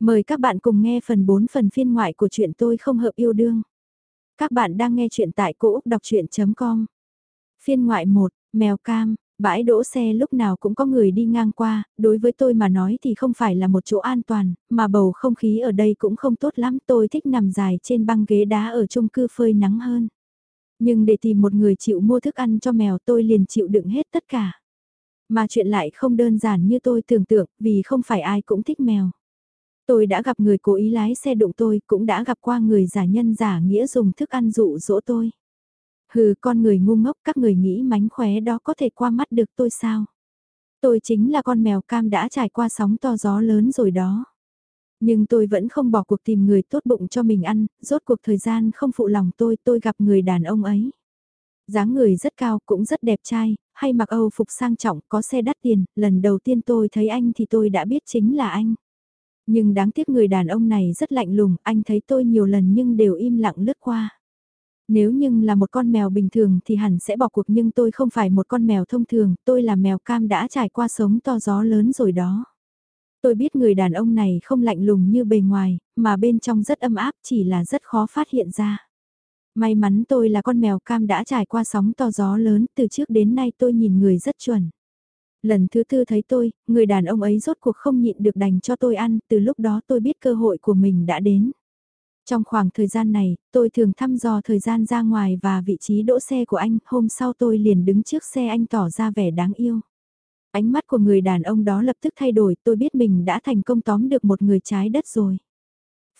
Mời các bạn cùng nghe phần 4 phần phiên ngoại của chuyện tôi không hợp yêu đương. Các bạn đang nghe chuyện tại cỗ Úc Đọc Chuyện.com Phiên ngoại 1, Mèo Cam, bãi đỗ xe lúc nào cũng có người đi ngang qua, đối với tôi mà nói thì không phải là một chỗ an toàn, mà bầu không khí ở đây cũng không tốt lắm, tôi thích nằm dài trên băng ghế đá ở chung cư phơi nắng hơn. Nhưng để tìm một người chịu mua thức ăn cho mèo tôi liền chịu đựng hết tất cả. Mà chuyện lại không đơn giản như tôi tưởng tượng, vì không phải ai cũng thích mèo. Tôi đã gặp người cố ý lái xe đụng tôi, cũng đã gặp qua người giả nhân giả nghĩa dùng thức ăn dụ dỗ tôi. Hừ, con người ngu ngốc, các người nghĩ mánh khóe đó có thể qua mắt được tôi sao? Tôi chính là con mèo cam đã trải qua sóng to gió lớn rồi đó. Nhưng tôi vẫn không bỏ cuộc tìm người tốt bụng cho mình ăn, rốt cuộc thời gian không phụ lòng tôi, tôi gặp người đàn ông ấy. dáng người rất cao, cũng rất đẹp trai, hay mặc Âu phục sang trọng, có xe đắt tiền, lần đầu tiên tôi thấy anh thì tôi đã biết chính là anh. Nhưng đáng tiếc người đàn ông này rất lạnh lùng, anh thấy tôi nhiều lần nhưng đều im lặng lướt qua. Nếu nhưng là một con mèo bình thường thì hẳn sẽ bỏ cuộc nhưng tôi không phải một con mèo thông thường, tôi là mèo cam đã trải qua sống to gió lớn rồi đó. Tôi biết người đàn ông này không lạnh lùng như bề ngoài, mà bên trong rất âm áp chỉ là rất khó phát hiện ra. May mắn tôi là con mèo cam đã trải qua sóng to gió lớn, từ trước đến nay tôi nhìn người rất chuẩn. Lần thứ tư thấy tôi, người đàn ông ấy rốt cuộc không nhịn được đành cho tôi ăn, từ lúc đó tôi biết cơ hội của mình đã đến. Trong khoảng thời gian này, tôi thường thăm dò thời gian ra ngoài và vị trí đỗ xe của anh, hôm sau tôi liền đứng trước xe anh tỏ ra vẻ đáng yêu. Ánh mắt của người đàn ông đó lập tức thay đổi, tôi biết mình đã thành công tóm được một người trái đất rồi.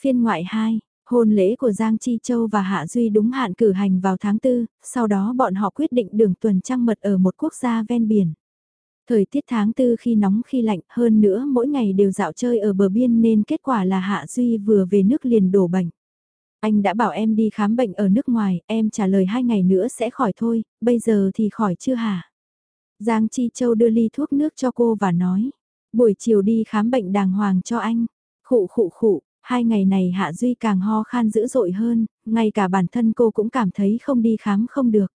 Phiên ngoại 2, hôn lễ của Giang Chi Châu và Hạ Duy đúng hạn cử hành vào tháng 4, sau đó bọn họ quyết định đường tuần trăng mật ở một quốc gia ven biển. Thời tiết tháng tư khi nóng khi lạnh hơn nữa mỗi ngày đều dạo chơi ở bờ biên nên kết quả là Hạ Duy vừa về nước liền đổ bệnh. Anh đã bảo em đi khám bệnh ở nước ngoài, em trả lời hai ngày nữa sẽ khỏi thôi, bây giờ thì khỏi chưa hả? Giang Chi Châu đưa ly thuốc nước cho cô và nói, buổi chiều đi khám bệnh đàng hoàng cho anh. Khụ khụ khụ, hai ngày này Hạ Duy càng ho khan dữ dội hơn, ngay cả bản thân cô cũng cảm thấy không đi khám không được.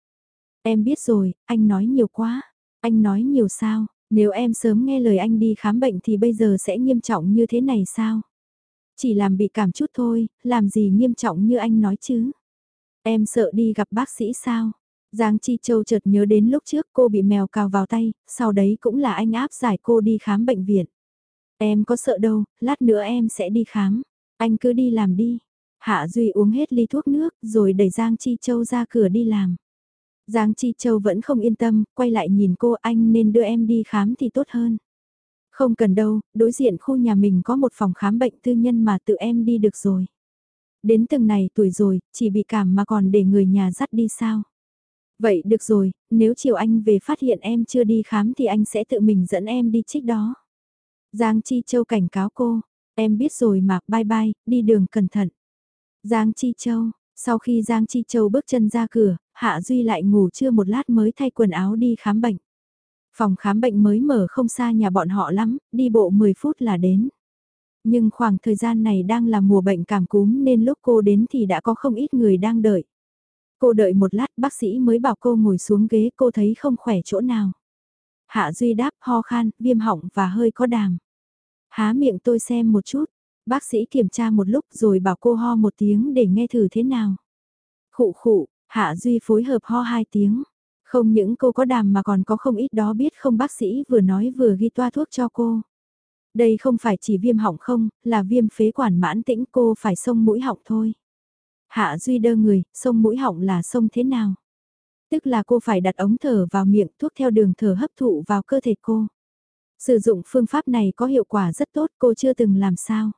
Em biết rồi, anh nói nhiều quá. Anh nói nhiều sao, nếu em sớm nghe lời anh đi khám bệnh thì bây giờ sẽ nghiêm trọng như thế này sao? Chỉ làm bị cảm chút thôi, làm gì nghiêm trọng như anh nói chứ? Em sợ đi gặp bác sĩ sao? Giang Chi Châu chợt nhớ đến lúc trước cô bị mèo cào vào tay, sau đấy cũng là anh áp giải cô đi khám bệnh viện. Em có sợ đâu, lát nữa em sẽ đi khám. Anh cứ đi làm đi. Hạ Duy uống hết ly thuốc nước rồi đẩy Giang Chi Châu ra cửa đi làm. Giang Chi Châu vẫn không yên tâm, quay lại nhìn cô anh nên đưa em đi khám thì tốt hơn. Không cần đâu, đối diện khu nhà mình có một phòng khám bệnh tư nhân mà tự em đi được rồi. Đến từng này tuổi rồi, chỉ bị cảm mà còn để người nhà dắt đi sao? Vậy được rồi, nếu chiều anh về phát hiện em chưa đi khám thì anh sẽ tự mình dẫn em đi trích đó. Giang Chi Châu cảnh cáo cô, em biết rồi mà, bye bye, đi đường cẩn thận. Giang Chi Châu, sau khi Giang Chi Châu bước chân ra cửa, Hạ Duy lại ngủ trưa một lát mới thay quần áo đi khám bệnh. Phòng khám bệnh mới mở không xa nhà bọn họ lắm, đi bộ 10 phút là đến. Nhưng khoảng thời gian này đang là mùa bệnh cảm cúm nên lúc cô đến thì đã có không ít người đang đợi. Cô đợi một lát bác sĩ mới bảo cô ngồi xuống ghế cô thấy không khỏe chỗ nào. Hạ Duy đáp ho khan, viêm họng và hơi có đàm. Há miệng tôi xem một chút, bác sĩ kiểm tra một lúc rồi bảo cô ho một tiếng để nghe thử thế nào. Khụ khụ, Hạ Duy phối hợp ho hai tiếng. Không những cô có đàm mà còn có không ít đó biết không bác sĩ vừa nói vừa ghi toa thuốc cho cô. Đây không phải chỉ viêm họng không, là viêm phế quản mãn tĩnh cô phải sông mũi họng thôi. Hạ Duy đơ người, sông mũi họng là sông thế nào? Tức là cô phải đặt ống thở vào miệng thuốc theo đường thở hấp thụ vào cơ thể cô. Sử dụng phương pháp này có hiệu quả rất tốt cô chưa từng làm sao.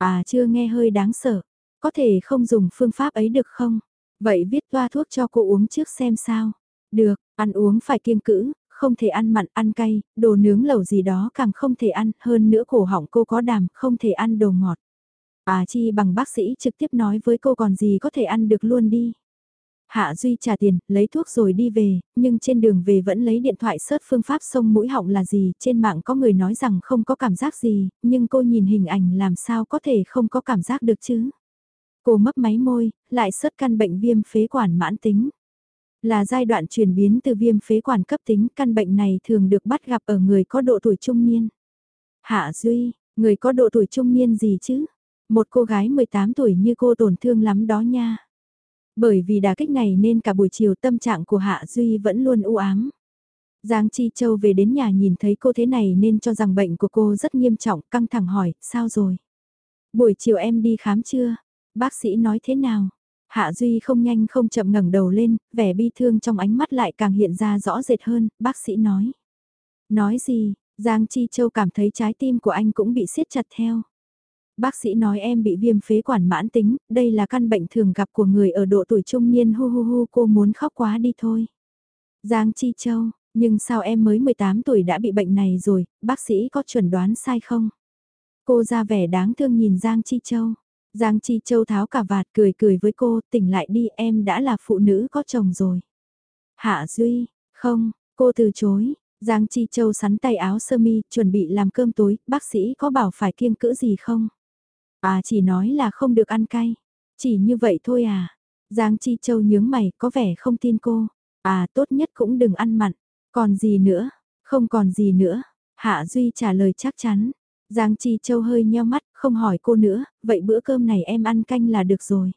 À chưa nghe hơi đáng sợ. Có thể không dùng phương pháp ấy được không? Vậy viết toa thuốc cho cô uống trước xem sao. Được, ăn uống phải kiêng cữ, không thể ăn mặn, ăn cay, đồ nướng lẩu gì đó càng không thể ăn, hơn nữa cổ họng cô có đàm, không thể ăn đồ ngọt. À chi bằng bác sĩ trực tiếp nói với cô còn gì có thể ăn được luôn đi. Hạ Duy trả tiền, lấy thuốc rồi đi về, nhưng trên đường về vẫn lấy điện thoại search phương pháp sông mũi họng là gì, trên mạng có người nói rằng không có cảm giác gì, nhưng cô nhìn hình ảnh làm sao có thể không có cảm giác được chứ. Cô mấp máy môi, lại search căn bệnh viêm phế quản mãn tính. Là giai đoạn chuyển biến từ viêm phế quản cấp tính, căn bệnh này thường được bắt gặp ở người có độ tuổi trung niên. Hạ Duy, Người có độ tuổi trung niên gì chứ? Một cô gái 18 tuổi như cô tổn thương lắm đó nha. Bởi vì đà kích này nên cả buổi chiều tâm trạng của Hạ Duy vẫn luôn u ám. Giang Chi Châu về đến nhà nhìn thấy cô thế này nên cho rằng bệnh của cô rất nghiêm trọng, căng thẳng hỏi, sao rồi? Buổi chiều em đi khám chưa? Bác sĩ nói thế nào? Hạ Duy không nhanh không chậm ngẩng đầu lên, vẻ bi thương trong ánh mắt lại càng hiện ra rõ rệt hơn, bác sĩ nói. Nói gì, Giang Chi Châu cảm thấy trái tim của anh cũng bị siết chặt theo. Bác sĩ nói em bị viêm phế quản mãn tính, đây là căn bệnh thường gặp của người ở độ tuổi trung niên hu hu hu cô muốn khóc quá đi thôi. Giang Chi Châu, nhưng sao em mới 18 tuổi đã bị bệnh này rồi, bác sĩ có chuẩn đoán sai không? Cô ra vẻ đáng thương nhìn Giang Chi Châu. Giang Chi Châu tháo cả vạt cười cười với cô, tỉnh lại đi em đã là phụ nữ có chồng rồi. Hạ Duy, không, cô từ chối. Giang Chi Châu sắn tay áo sơ mi, chuẩn bị làm cơm tối, bác sĩ có bảo phải kiêng cữ gì không? À chỉ nói là không được ăn cay. Chỉ như vậy thôi à? Giang Chi Châu nhướng mày, có vẻ không tin cô. À tốt nhất cũng đừng ăn mặn. Còn gì nữa? Không còn gì nữa. Hạ Duy trả lời chắc chắn. Giang Chi Châu hơi nheo mắt, không hỏi cô nữa, vậy bữa cơm này em ăn canh là được rồi.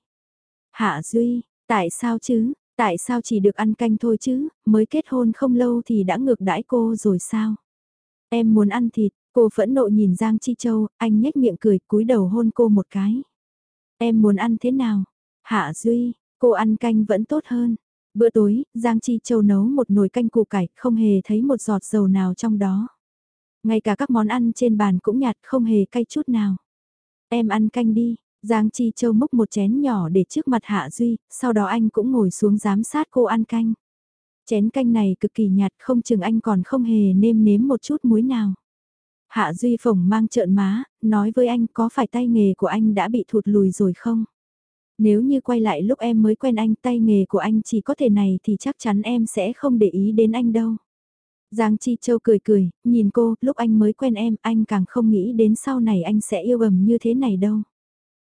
Hạ Duy, tại sao chứ, tại sao chỉ được ăn canh thôi chứ, mới kết hôn không lâu thì đã ngược đãi cô rồi sao? Em muốn ăn thịt, cô phẫn nộ nhìn Giang Chi Châu, anh nhếch miệng cười cúi đầu hôn cô một cái. Em muốn ăn thế nào? Hạ Duy, cô ăn canh vẫn tốt hơn. Bữa tối, Giang Chi Châu nấu một nồi canh củ cải, không hề thấy một giọt dầu nào trong đó. Ngay cả các món ăn trên bàn cũng nhạt không hề cay chút nào. Em ăn canh đi, Giang Chi Châu múc một chén nhỏ để trước mặt Hạ Duy, sau đó anh cũng ngồi xuống giám sát cô ăn canh. Chén canh này cực kỳ nhạt không chừng anh còn không hề nêm nếm một chút muối nào. Hạ Duy phồng mang trợn má, nói với anh có phải tay nghề của anh đã bị thụt lùi rồi không? Nếu như quay lại lúc em mới quen anh tay nghề của anh chỉ có thể này thì chắc chắn em sẽ không để ý đến anh đâu. Giang Chi Châu cười cười, nhìn cô, lúc anh mới quen em, anh càng không nghĩ đến sau này anh sẽ yêu ầm như thế này đâu.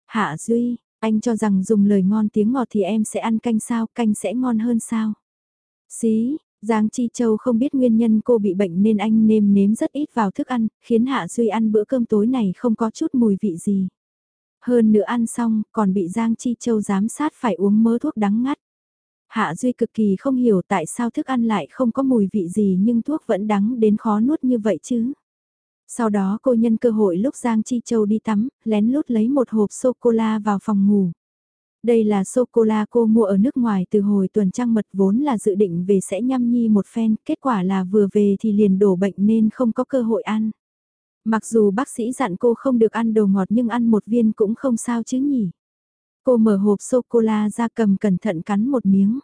Hạ Duy, anh cho rằng dùng lời ngon tiếng ngọt thì em sẽ ăn canh sao, canh sẽ ngon hơn sao. Xí, Giang Chi Châu không biết nguyên nhân cô bị bệnh nên anh nêm nếm rất ít vào thức ăn, khiến Hạ Duy ăn bữa cơm tối này không có chút mùi vị gì. Hơn nữa ăn xong, còn bị Giang Chi Châu giám sát phải uống mớ thuốc đắng ngắt. Hạ Duy cực kỳ không hiểu tại sao thức ăn lại không có mùi vị gì nhưng thuốc vẫn đắng đến khó nuốt như vậy chứ. Sau đó cô nhân cơ hội lúc Giang Chi Châu đi tắm, lén lút lấy một hộp sô-cô-la vào phòng ngủ. Đây là sô-cô-la cô mua ở nước ngoài từ hồi tuần trăng mật vốn là dự định về sẽ nhăm nhi một phen, kết quả là vừa về thì liền đổ bệnh nên không có cơ hội ăn. Mặc dù bác sĩ dặn cô không được ăn đồ ngọt nhưng ăn một viên cũng không sao chứ nhỉ. Cô mở hộp sô-cô-la ra cầm cẩn thận cắn một miếng.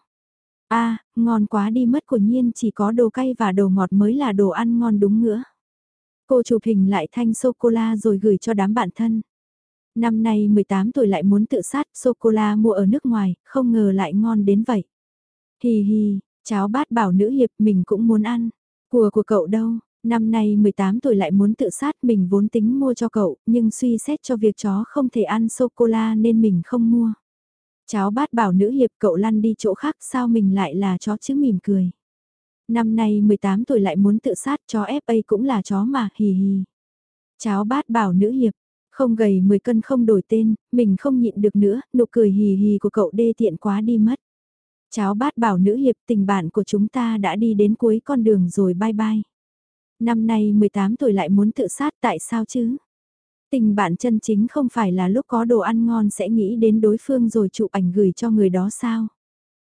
a ngon quá đi mất của nhiên chỉ có đồ cay và đồ ngọt mới là đồ ăn ngon đúng nữa. Cô chụp hình lại thanh sô-cô-la rồi gửi cho đám bạn thân. Năm nay 18 tuổi lại muốn tự sát sô-cô-la mua ở nước ngoài, không ngờ lại ngon đến vậy. Hì hì, cháu bát bảo nữ hiệp mình cũng muốn ăn. Của của cậu đâu, Năm nay 18 tuổi lại muốn tự sát mình vốn tính mua cho cậu, nhưng suy xét cho việc chó không thể ăn sô-cô-la nên mình không mua. Cháu bát bảo nữ hiệp cậu lăn đi chỗ khác sao mình lại là chó chứ mỉm cười. Năm nay 18 tuổi lại muốn tự sát chó FA cũng là chó mà hì hì. Cháu bát bảo nữ hiệp, không gầy 10 cân không đổi tên, mình không nhịn được nữa, nụ cười hì hì của cậu đê tiện quá đi mất. Cháu bát bảo nữ hiệp tình bạn của chúng ta đã đi đến cuối con đường rồi bye bye. Năm nay 18 tuổi lại muốn tự sát tại sao chứ? Tình bạn chân chính không phải là lúc có đồ ăn ngon sẽ nghĩ đến đối phương rồi chụp ảnh gửi cho người đó sao?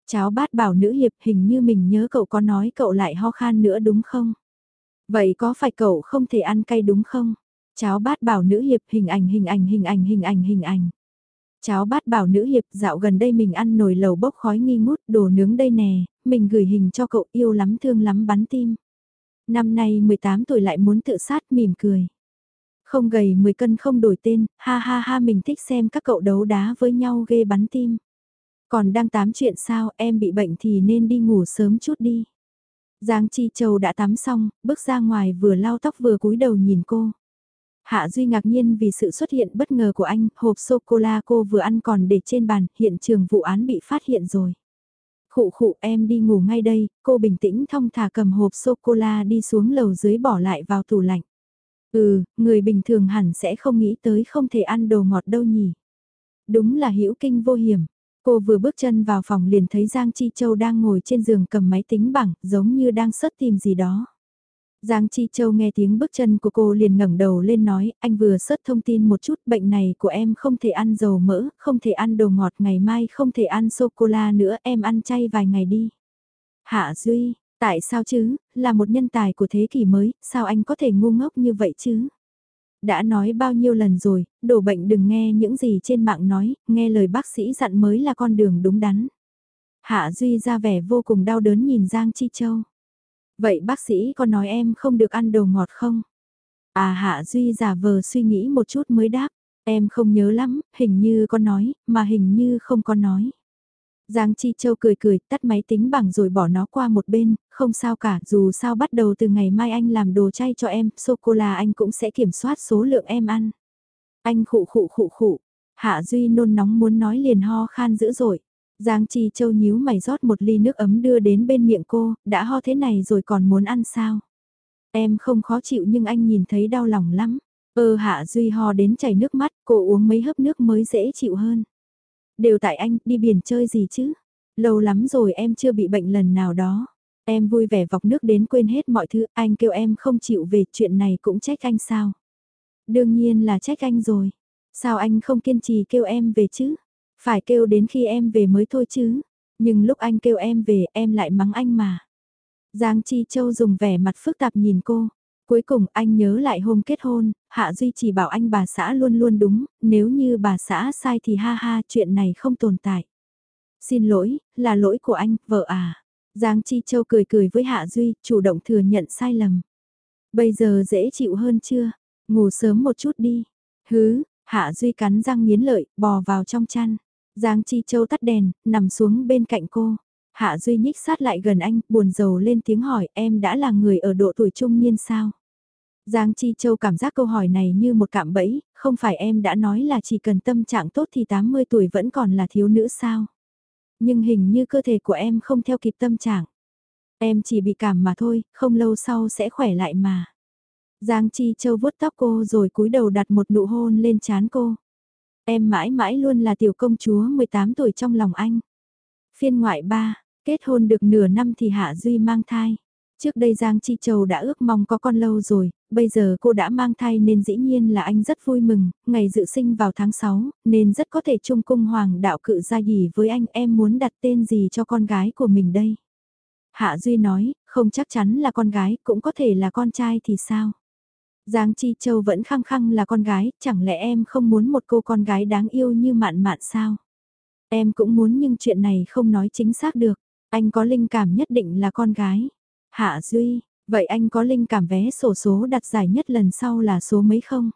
Cháu bát bảo nữ hiệp hình như mình nhớ cậu có nói cậu lại ho khan nữa đúng không? Vậy có phải cậu không thể ăn cay đúng không? Cháo bát bảo nữ hiệp hình ảnh hình ảnh hình ảnh hình ảnh hình ảnh. cháo bát bảo nữ hiệp dạo gần đây mình ăn nồi lầu bốc khói nghi ngút đồ nướng đây nè, mình gửi hình cho cậu yêu lắm thương lắm bắn tim. Năm nay 18 tuổi lại muốn tự sát mỉm cười. Không gầy 10 cân không đổi tên, ha ha ha mình thích xem các cậu đấu đá với nhau ghê bắn tim. Còn đang tám chuyện sao em bị bệnh thì nên đi ngủ sớm chút đi. Giang Chi Châu đã tắm xong, bước ra ngoài vừa lau tóc vừa cúi đầu nhìn cô. Hạ Duy ngạc nhiên vì sự xuất hiện bất ngờ của anh, hộp sô-cô-la cô vừa ăn còn để trên bàn, hiện trường vụ án bị phát hiện rồi. Khụ khụ em đi ngủ ngay đây, cô bình tĩnh thong thả cầm hộp sô-cô-la đi xuống lầu dưới bỏ lại vào tủ lạnh. Ừ, người bình thường hẳn sẽ không nghĩ tới không thể ăn đồ ngọt đâu nhỉ. Đúng là hữu kinh vô hiểm. Cô vừa bước chân vào phòng liền thấy Giang Chi Châu đang ngồi trên giường cầm máy tính bảng, giống như đang sớt tìm gì đó. Giang Chi Châu nghe tiếng bước chân của cô liền ngẩng đầu lên nói, anh vừa sớt thông tin một chút, bệnh này của em không thể ăn dầu mỡ, không thể ăn đồ ngọt, ngày mai không thể ăn sô-cô-la nữa, em ăn chay vài ngày đi. Hạ Duy, tại sao chứ, là một nhân tài của thế kỷ mới, sao anh có thể ngu ngốc như vậy chứ? Đã nói bao nhiêu lần rồi, đổ bệnh đừng nghe những gì trên mạng nói, nghe lời bác sĩ dặn mới là con đường đúng đắn. Hạ Duy ra vẻ vô cùng đau đớn nhìn Giang Chi Châu. Vậy bác sĩ có nói em không được ăn đồ ngọt không? À Hạ Duy giả vờ suy nghĩ một chút mới đáp. Em không nhớ lắm, hình như có nói, mà hình như không có nói. Giang Chi Châu cười cười, tắt máy tính bảng rồi bỏ nó qua một bên, không sao cả, dù sao bắt đầu từ ngày mai anh làm đồ chay cho em, sô-cô-la anh cũng sẽ kiểm soát số lượng em ăn. Anh khụ khụ khụ khụ, Hạ Duy nôn nóng muốn nói liền ho khan dữ dội. Giang Chi Châu nhíu mày rót một ly nước ấm đưa đến bên miệng cô, đã ho thế này rồi còn muốn ăn sao? Em không khó chịu nhưng anh nhìn thấy đau lòng lắm. Ơ Hạ Duy ho đến chảy nước mắt, cô uống mấy hớp nước mới dễ chịu hơn. Đều tại anh, đi biển chơi gì chứ? Lâu lắm rồi em chưa bị bệnh lần nào đó. Em vui vẻ vọc nước đến quên hết mọi thứ, anh kêu em không chịu về chuyện này cũng trách anh sao? Đương nhiên là trách anh rồi. Sao anh không kiên trì kêu em về chứ? Phải kêu đến khi em về mới thôi chứ. Nhưng lúc anh kêu em về em lại mắng anh mà. Giang Chi Châu dùng vẻ mặt phức tạp nhìn cô. Cuối cùng anh nhớ lại hôm kết hôn, Hạ Duy chỉ bảo anh bà xã luôn luôn đúng, nếu như bà xã sai thì ha ha chuyện này không tồn tại. Xin lỗi, là lỗi của anh, vợ à. Giang Chi Châu cười cười với Hạ Duy, chủ động thừa nhận sai lầm. Bây giờ dễ chịu hơn chưa? Ngủ sớm một chút đi. Hứ, Hạ Duy cắn răng nghiến lợi, bò vào trong chăn. Giang Chi Châu tắt đèn, nằm xuống bên cạnh cô. Hạ Duy nhích sát lại gần anh, buồn rầu lên tiếng hỏi em đã là người ở độ tuổi trung niên sao? Giang Chi Châu cảm giác câu hỏi này như một cạm bẫy, không phải em đã nói là chỉ cần tâm trạng tốt thì 80 tuổi vẫn còn là thiếu nữ sao? Nhưng hình như cơ thể của em không theo kịp tâm trạng. Em chỉ bị cảm mà thôi, không lâu sau sẽ khỏe lại mà. Giang Chi Châu vuốt tóc cô rồi cúi đầu đặt một nụ hôn lên trán cô. Em mãi mãi luôn là tiểu công chúa 18 tuổi trong lòng anh. Phiên ngoại 3, kết hôn được nửa năm thì Hạ Duy mang thai. Trước đây Giang Chi Châu đã ước mong có con lâu rồi, bây giờ cô đã mang thai nên dĩ nhiên là anh rất vui mừng, ngày dự sinh vào tháng 6, nên rất có thể chung cung hoàng đạo cự gia gì với anh em muốn đặt tên gì cho con gái của mình đây. Hạ Duy nói, không chắc chắn là con gái, cũng có thể là con trai thì sao? Giang Chi Châu vẫn khăng khăng là con gái, chẳng lẽ em không muốn một cô con gái đáng yêu như mạn mạn sao? Em cũng muốn nhưng chuyện này không nói chính xác được, anh có linh cảm nhất định là con gái. Hạ Duy, vậy anh có linh cảm vé sổ số đặt giải nhất lần sau là số mấy không?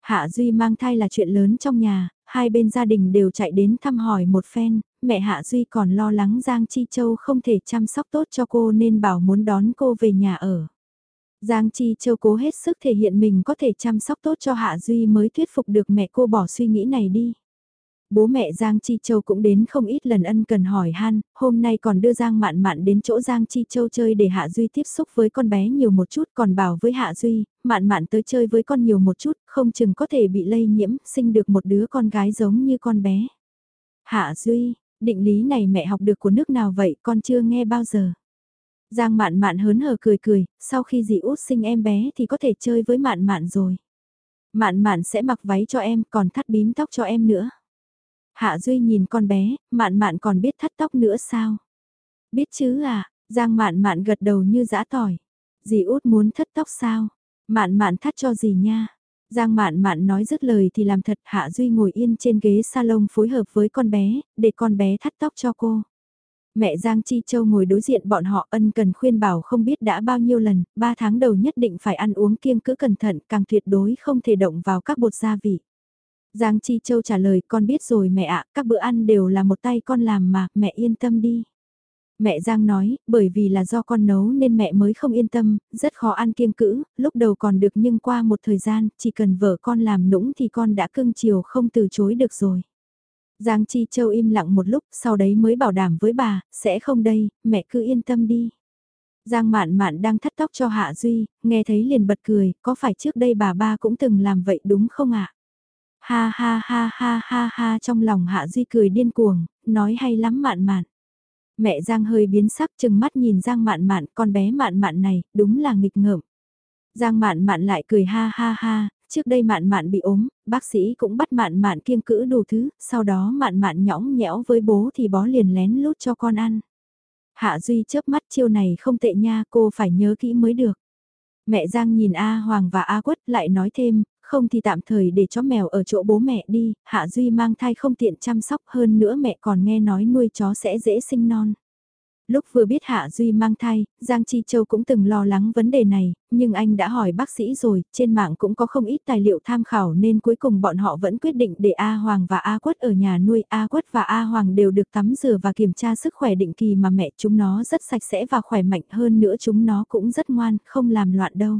Hạ Duy mang thai là chuyện lớn trong nhà, hai bên gia đình đều chạy đến thăm hỏi một phen, mẹ Hạ Duy còn lo lắng Giang Chi Châu không thể chăm sóc tốt cho cô nên bảo muốn đón cô về nhà ở. Giang Chi Châu cố hết sức thể hiện mình có thể chăm sóc tốt cho Hạ Duy mới thuyết phục được mẹ cô bỏ suy nghĩ này đi. Bố mẹ Giang Chi Châu cũng đến không ít lần ân cần hỏi han, hôm nay còn đưa Giang Mạn Mạn đến chỗ Giang Chi Châu chơi để Hạ Duy tiếp xúc với con bé nhiều một chút còn bảo với Hạ Duy, Mạn Mạn tới chơi với con nhiều một chút, không chừng có thể bị lây nhiễm, sinh được một đứa con gái giống như con bé. Hạ Duy, định lý này mẹ học được của nước nào vậy con chưa nghe bao giờ. Giang mạn mạn hớn hở cười cười, sau khi dì út sinh em bé thì có thể chơi với mạn mạn rồi. Mạn mạn sẽ mặc váy cho em còn thắt bím tóc cho em nữa. Hạ Duy nhìn con bé, mạn mạn còn biết thắt tóc nữa sao? Biết chứ à, Giang mạn mạn gật đầu như dã tỏi. Dì út muốn thắt tóc sao? Mạn mạn thắt cho dì nha. Giang mạn mạn nói dứt lời thì làm thật Hạ Duy ngồi yên trên ghế salon phối hợp với con bé, để con bé thắt tóc cho cô. Mẹ Giang Chi Châu ngồi đối diện bọn họ ân cần khuyên bảo không biết đã bao nhiêu lần, 3 tháng đầu nhất định phải ăn uống kiêng cữ cẩn thận, càng tuyệt đối không thể động vào các bột gia vị. Giang Chi Châu trả lời con biết rồi mẹ ạ, các bữa ăn đều là một tay con làm mà, mẹ yên tâm đi. Mẹ Giang nói, bởi vì là do con nấu nên mẹ mới không yên tâm, rất khó ăn kiêng cữ, lúc đầu còn được nhưng qua một thời gian, chỉ cần vợ con làm nũng thì con đã cưng chiều không từ chối được rồi. Giang Chi Châu im lặng một lúc, sau đấy mới bảo đảm với bà, sẽ không đây, mẹ cứ yên tâm đi. Giang Mạn Mạn đang thắt tóc cho Hạ Duy, nghe thấy liền bật cười, có phải trước đây bà ba cũng từng làm vậy đúng không ạ? Ha ha ha ha ha ha trong lòng Hạ Duy cười điên cuồng, nói hay lắm Mạn Mạn. Mẹ Giang hơi biến sắc chừng mắt nhìn Giang Mạn Mạn, con bé Mạn Mạn này, đúng là nghịch ngợm. Giang Mạn Mạn lại cười ha ha ha, trước đây Mạn Mạn bị ốm, bác sĩ cũng bắt Mạn Mạn kiêng cữ đủ thứ, sau đó Mạn Mạn nhõng nhẽo với bố thì bó liền lén lút cho con ăn. Hạ Duy chớp mắt chiêu này không tệ nha, cô phải nhớ kỹ mới được. Mẹ Giang nhìn A Hoàng và A Quất lại nói thêm, không thì tạm thời để chó mèo ở chỗ bố mẹ đi, Hạ Duy mang thai không tiện chăm sóc hơn nữa mẹ còn nghe nói nuôi chó sẽ dễ sinh non. Lúc vừa biết Hạ Duy mang thai, Giang Chi Châu cũng từng lo lắng vấn đề này, nhưng anh đã hỏi bác sĩ rồi, trên mạng cũng có không ít tài liệu tham khảo nên cuối cùng bọn họ vẫn quyết định để A Hoàng và A Quất ở nhà nuôi. A Quất và A Hoàng đều được tắm rửa và kiểm tra sức khỏe định kỳ mà mẹ chúng nó rất sạch sẽ và khỏe mạnh hơn nữa chúng nó cũng rất ngoan, không làm loạn đâu.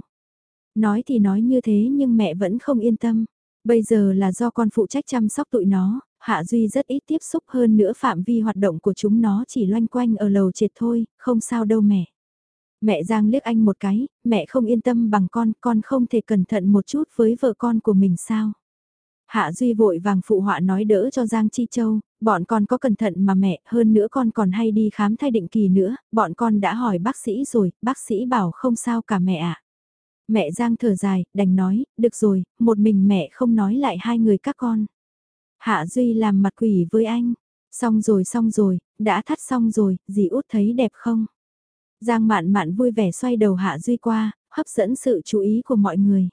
Nói thì nói như thế nhưng mẹ vẫn không yên tâm. Bây giờ là do con phụ trách chăm sóc tụi nó, Hạ Duy rất ít tiếp xúc hơn nữa phạm vi hoạt động của chúng nó chỉ loanh quanh ở lầu triệt thôi, không sao đâu mẹ. Mẹ Giang liếc anh một cái, mẹ không yên tâm bằng con, con không thể cẩn thận một chút với vợ con của mình sao. Hạ Duy vội vàng phụ họa nói đỡ cho Giang Chi Châu, bọn con có cẩn thận mà mẹ, hơn nữa con còn hay đi khám thai định kỳ nữa, bọn con đã hỏi bác sĩ rồi, bác sĩ bảo không sao cả mẹ ạ. Mẹ Giang thở dài, đành nói, được rồi, một mình mẹ không nói lại hai người các con. Hạ Duy làm mặt quỷ với anh. Xong rồi xong rồi, đã thắt xong rồi, dì út thấy đẹp không? Giang mạn mạn vui vẻ xoay đầu Hạ Duy qua, hấp dẫn sự chú ý của mọi người.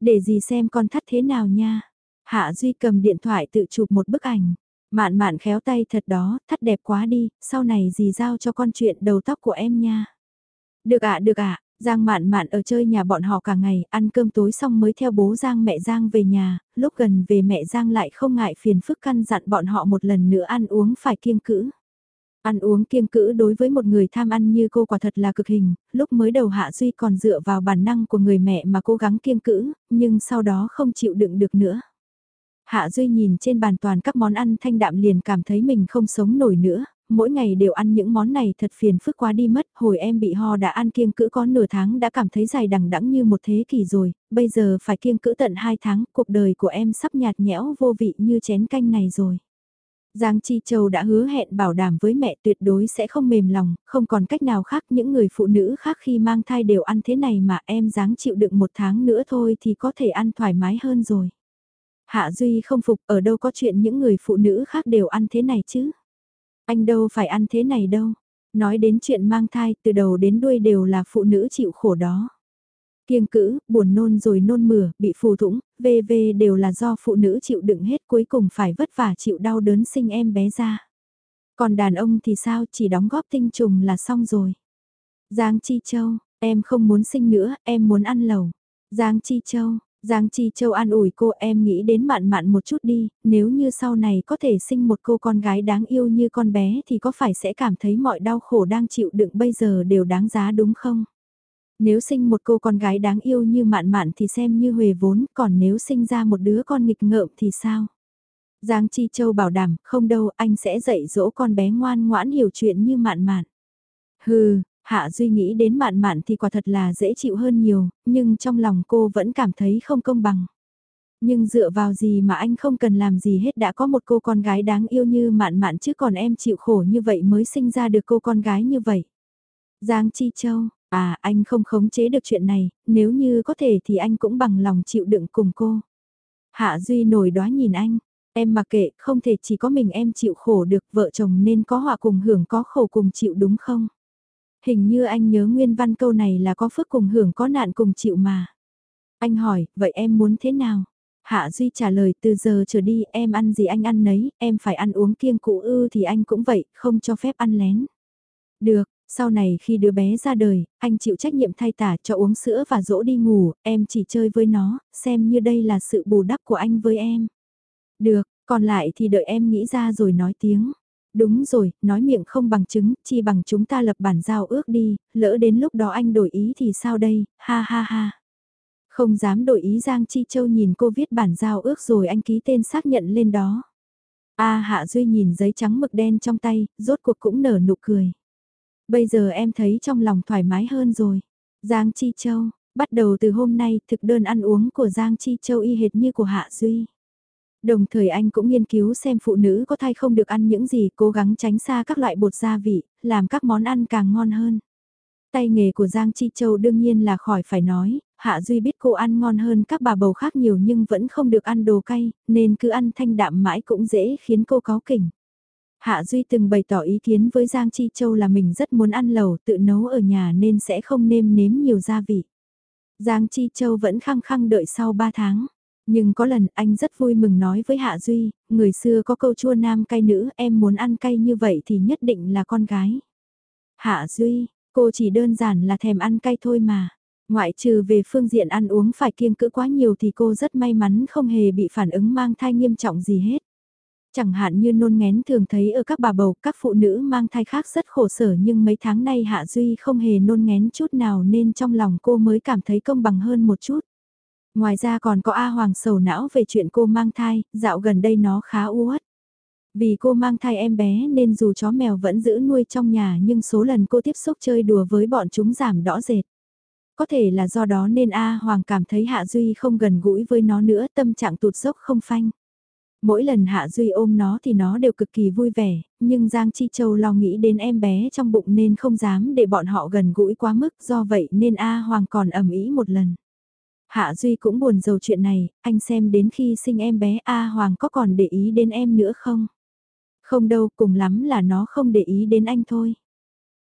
Để dì xem con thắt thế nào nha. Hạ Duy cầm điện thoại tự chụp một bức ảnh. Mạn mạn khéo tay thật đó, thắt đẹp quá đi, sau này dì giao cho con chuyện đầu tóc của em nha. Được ạ, được ạ, Giang mạn mạn ở chơi nhà bọn họ cả ngày, ăn cơm tối xong mới theo bố Giang mẹ Giang về nhà, lúc gần về mẹ Giang lại không ngại phiền phức căn dặn bọn họ một lần nữa ăn uống phải kiêng cữ. Ăn uống kiêng cữ đối với một người tham ăn như cô quả thật là cực hình, lúc mới đầu Hạ Duy còn dựa vào bản năng của người mẹ mà cố gắng kiêng cữ, nhưng sau đó không chịu đựng được nữa. Hạ Duy nhìn trên bàn toàn các món ăn thanh đạm liền cảm thấy mình không sống nổi nữa, mỗi ngày đều ăn những món này thật phiền phức quá đi mất, hồi em bị ho đã ăn kiêng cữ có nửa tháng đã cảm thấy dài đằng đẵng như một thế kỷ rồi, bây giờ phải kiêng cữ tận hai tháng, cuộc đời của em sắp nhạt nhẽo vô vị như chén canh này rồi. Giang Chi Châu đã hứa hẹn bảo đảm với mẹ tuyệt đối sẽ không mềm lòng, không còn cách nào khác những người phụ nữ khác khi mang thai đều ăn thế này mà em dáng chịu đựng một tháng nữa thôi thì có thể ăn thoải mái hơn rồi. Hạ Duy không phục ở đâu có chuyện những người phụ nữ khác đều ăn thế này chứ. Anh đâu phải ăn thế này đâu. Nói đến chuyện mang thai, từ đầu đến đuôi đều là phụ nữ chịu khổ đó. Kiêng cữ, buồn nôn rồi nôn mửa, bị phù thủng, VV đều là do phụ nữ chịu đựng hết cuối cùng phải vất vả chịu đau đớn sinh em bé ra. Còn đàn ông thì sao chỉ đóng góp tinh trùng là xong rồi. Giang Chi Châu, em không muốn sinh nữa, em muốn ăn lẩu. Giang Chi Châu, Giang Chi Châu an ủi cô em nghĩ đến mạn mạn một chút đi, nếu như sau này có thể sinh một cô con gái đáng yêu như con bé thì có phải sẽ cảm thấy mọi đau khổ đang chịu đựng bây giờ đều đáng giá đúng không? Nếu sinh một cô con gái đáng yêu như mạn mạn thì xem như huề vốn, còn nếu sinh ra một đứa con nghịch ngợm thì sao? Giang Chi Châu bảo đảm, không đâu, anh sẽ dạy dỗ con bé ngoan ngoãn hiểu chuyện như mạn mạn. Hừ, Hạ Duy nghĩ đến mạn mạn thì quả thật là dễ chịu hơn nhiều, nhưng trong lòng cô vẫn cảm thấy không công bằng. Nhưng dựa vào gì mà anh không cần làm gì hết đã có một cô con gái đáng yêu như mạn mạn chứ còn em chịu khổ như vậy mới sinh ra được cô con gái như vậy. Giang Chi Châu, à anh không khống chế được chuyện này, nếu như có thể thì anh cũng bằng lòng chịu đựng cùng cô. Hạ Duy nổi đóa nhìn anh, em mặc kệ không thể chỉ có mình em chịu khổ được vợ chồng nên có họa cùng hưởng có khổ cùng chịu đúng không? Hình như anh nhớ nguyên văn câu này là có phước cùng hưởng có nạn cùng chịu mà. Anh hỏi, vậy em muốn thế nào? Hạ Duy trả lời từ giờ trở đi em ăn gì anh ăn nấy, em phải ăn uống kiêng cụ ư thì anh cũng vậy, không cho phép ăn lén. Được, sau này khi đứa bé ra đời, anh chịu trách nhiệm thay tả cho uống sữa và dỗ đi ngủ, em chỉ chơi với nó, xem như đây là sự bù đắp của anh với em. Được, còn lại thì đợi em nghĩ ra rồi nói tiếng. Đúng rồi, nói miệng không bằng chứng, chi bằng chúng ta lập bản giao ước đi, lỡ đến lúc đó anh đổi ý thì sao đây, ha ha ha. Không dám đổi ý Giang Chi Châu nhìn cô viết bản giao ước rồi anh ký tên xác nhận lên đó. A Hạ Duy nhìn giấy trắng mực đen trong tay, rốt cuộc cũng nở nụ cười. Bây giờ em thấy trong lòng thoải mái hơn rồi. Giang Chi Châu, bắt đầu từ hôm nay thực đơn ăn uống của Giang Chi Châu y hệt như của Hạ Duy. Đồng thời anh cũng nghiên cứu xem phụ nữ có thai không được ăn những gì, cố gắng tránh xa các loại bột gia vị, làm các món ăn càng ngon hơn. Tay nghề của Giang Chi Châu đương nhiên là khỏi phải nói, Hạ Duy biết cô ăn ngon hơn các bà bầu khác nhiều nhưng vẫn không được ăn đồ cay, nên cứ ăn thanh đạm mãi cũng dễ khiến cô có kỉnh. Hạ Duy từng bày tỏ ý kiến với Giang Chi Châu là mình rất muốn ăn lẩu tự nấu ở nhà nên sẽ không nêm nếm nhiều gia vị. Giang Chi Châu vẫn khăng khăng đợi sau 3 tháng. Nhưng có lần anh rất vui mừng nói với Hạ Duy, người xưa có câu chua nam cay nữ, em muốn ăn cay như vậy thì nhất định là con gái. Hạ Duy, cô chỉ đơn giản là thèm ăn cay thôi mà. Ngoại trừ về phương diện ăn uống phải kiêng cữ quá nhiều thì cô rất may mắn không hề bị phản ứng mang thai nghiêm trọng gì hết. Chẳng hạn như nôn ngén thường thấy ở các bà bầu, các phụ nữ mang thai khác rất khổ sở nhưng mấy tháng nay Hạ Duy không hề nôn ngén chút nào nên trong lòng cô mới cảm thấy công bằng hơn một chút. Ngoài ra còn có A Hoàng sầu não về chuyện cô mang thai, dạo gần đây nó khá uất. Vì cô mang thai em bé nên dù chó mèo vẫn giữ nuôi trong nhà nhưng số lần cô tiếp xúc chơi đùa với bọn chúng giảm đỏ rệt. Có thể là do đó nên A Hoàng cảm thấy Hạ Duy không gần gũi với nó nữa tâm trạng tụt dốc không phanh. Mỗi lần Hạ Duy ôm nó thì nó đều cực kỳ vui vẻ, nhưng Giang Chi Châu lo nghĩ đến em bé trong bụng nên không dám để bọn họ gần gũi quá mức do vậy nên A Hoàng còn ẩm ý một lần. Hạ Duy cũng buồn giàu chuyện này, anh xem đến khi sinh em bé A Hoàng có còn để ý đến em nữa không? Không đâu, cùng lắm là nó không để ý đến anh thôi.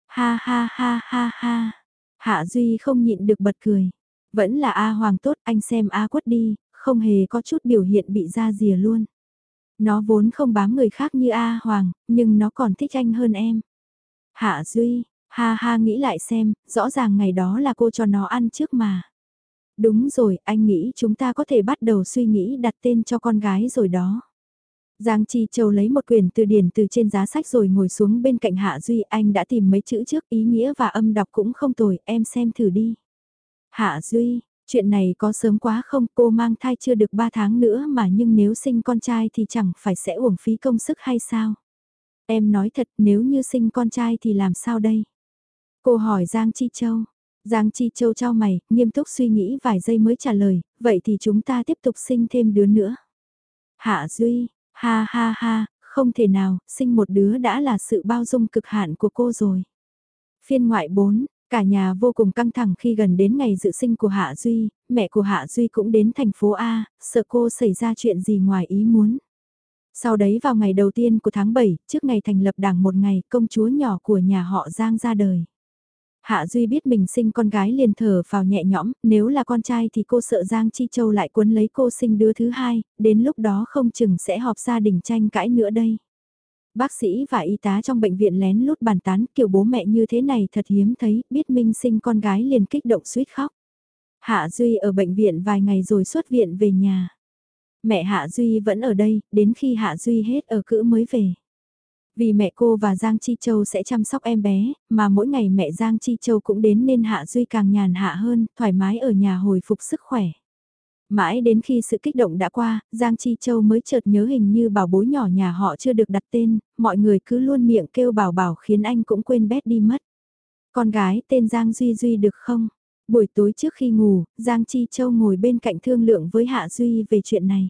Ha ha ha ha ha. Hạ Duy không nhịn được bật cười. Vẫn là A Hoàng tốt, anh xem A quất đi, không hề có chút biểu hiện bị ra rìa luôn. Nó vốn không bám người khác như A Hoàng, nhưng nó còn thích anh hơn em. Hạ Duy, ha ha nghĩ lại xem, rõ ràng ngày đó là cô cho nó ăn trước mà. Đúng rồi, anh nghĩ chúng ta có thể bắt đầu suy nghĩ đặt tên cho con gái rồi đó. Giang Chi Châu lấy một quyển từ điển từ trên giá sách rồi ngồi xuống bên cạnh Hạ Duy, anh đã tìm mấy chữ trước ý nghĩa và âm đọc cũng không tồi, em xem thử đi. Hạ Duy, chuyện này có sớm quá không, cô mang thai chưa được 3 tháng nữa mà nhưng nếu sinh con trai thì chẳng phải sẽ uổng phí công sức hay sao? Em nói thật nếu như sinh con trai thì làm sao đây? Cô hỏi Giang Chi Châu, Giang Chi Châu trao mày, nghiêm túc suy nghĩ vài giây mới trả lời, vậy thì chúng ta tiếp tục sinh thêm đứa nữa. Hạ Duy, ha ha ha, không thể nào, sinh một đứa đã là sự bao dung cực hạn của cô rồi. Phiên ngoại 4, cả nhà vô cùng căng thẳng khi gần đến ngày dự sinh của Hạ Duy, mẹ của Hạ Duy cũng đến thành phố A, sợ cô xảy ra chuyện gì ngoài ý muốn. Sau đấy vào ngày đầu tiên của tháng 7, trước ngày thành lập đảng một ngày, công chúa nhỏ của nhà họ Giang ra đời. Hạ Duy biết mình sinh con gái liền thở vào nhẹ nhõm, nếu là con trai thì cô sợ Giang Chi Châu lại cuốn lấy cô sinh đứa thứ hai, đến lúc đó không chừng sẽ họp gia đình tranh cãi nữa đây. Bác sĩ và y tá trong bệnh viện lén lút bàn tán kiểu bố mẹ như thế này thật hiếm thấy, biết Minh sinh con gái liền kích động suýt khóc. Hạ Duy ở bệnh viện vài ngày rồi xuất viện về nhà. Mẹ Hạ Duy vẫn ở đây, đến khi Hạ Duy hết ở cữ mới về. Vì mẹ cô và Giang Chi Châu sẽ chăm sóc em bé, mà mỗi ngày mẹ Giang Chi Châu cũng đến nên Hạ Duy càng nhàn hạ hơn, thoải mái ở nhà hồi phục sức khỏe. Mãi đến khi sự kích động đã qua, Giang Chi Châu mới chợt nhớ hình như bảo bối nhỏ nhà họ chưa được đặt tên, mọi người cứ luôn miệng kêu bảo bảo khiến anh cũng quên bét đi mất. Con gái tên Giang Duy Duy được không? Buổi tối trước khi ngủ, Giang Chi Châu ngồi bên cạnh thương lượng với Hạ Duy về chuyện này.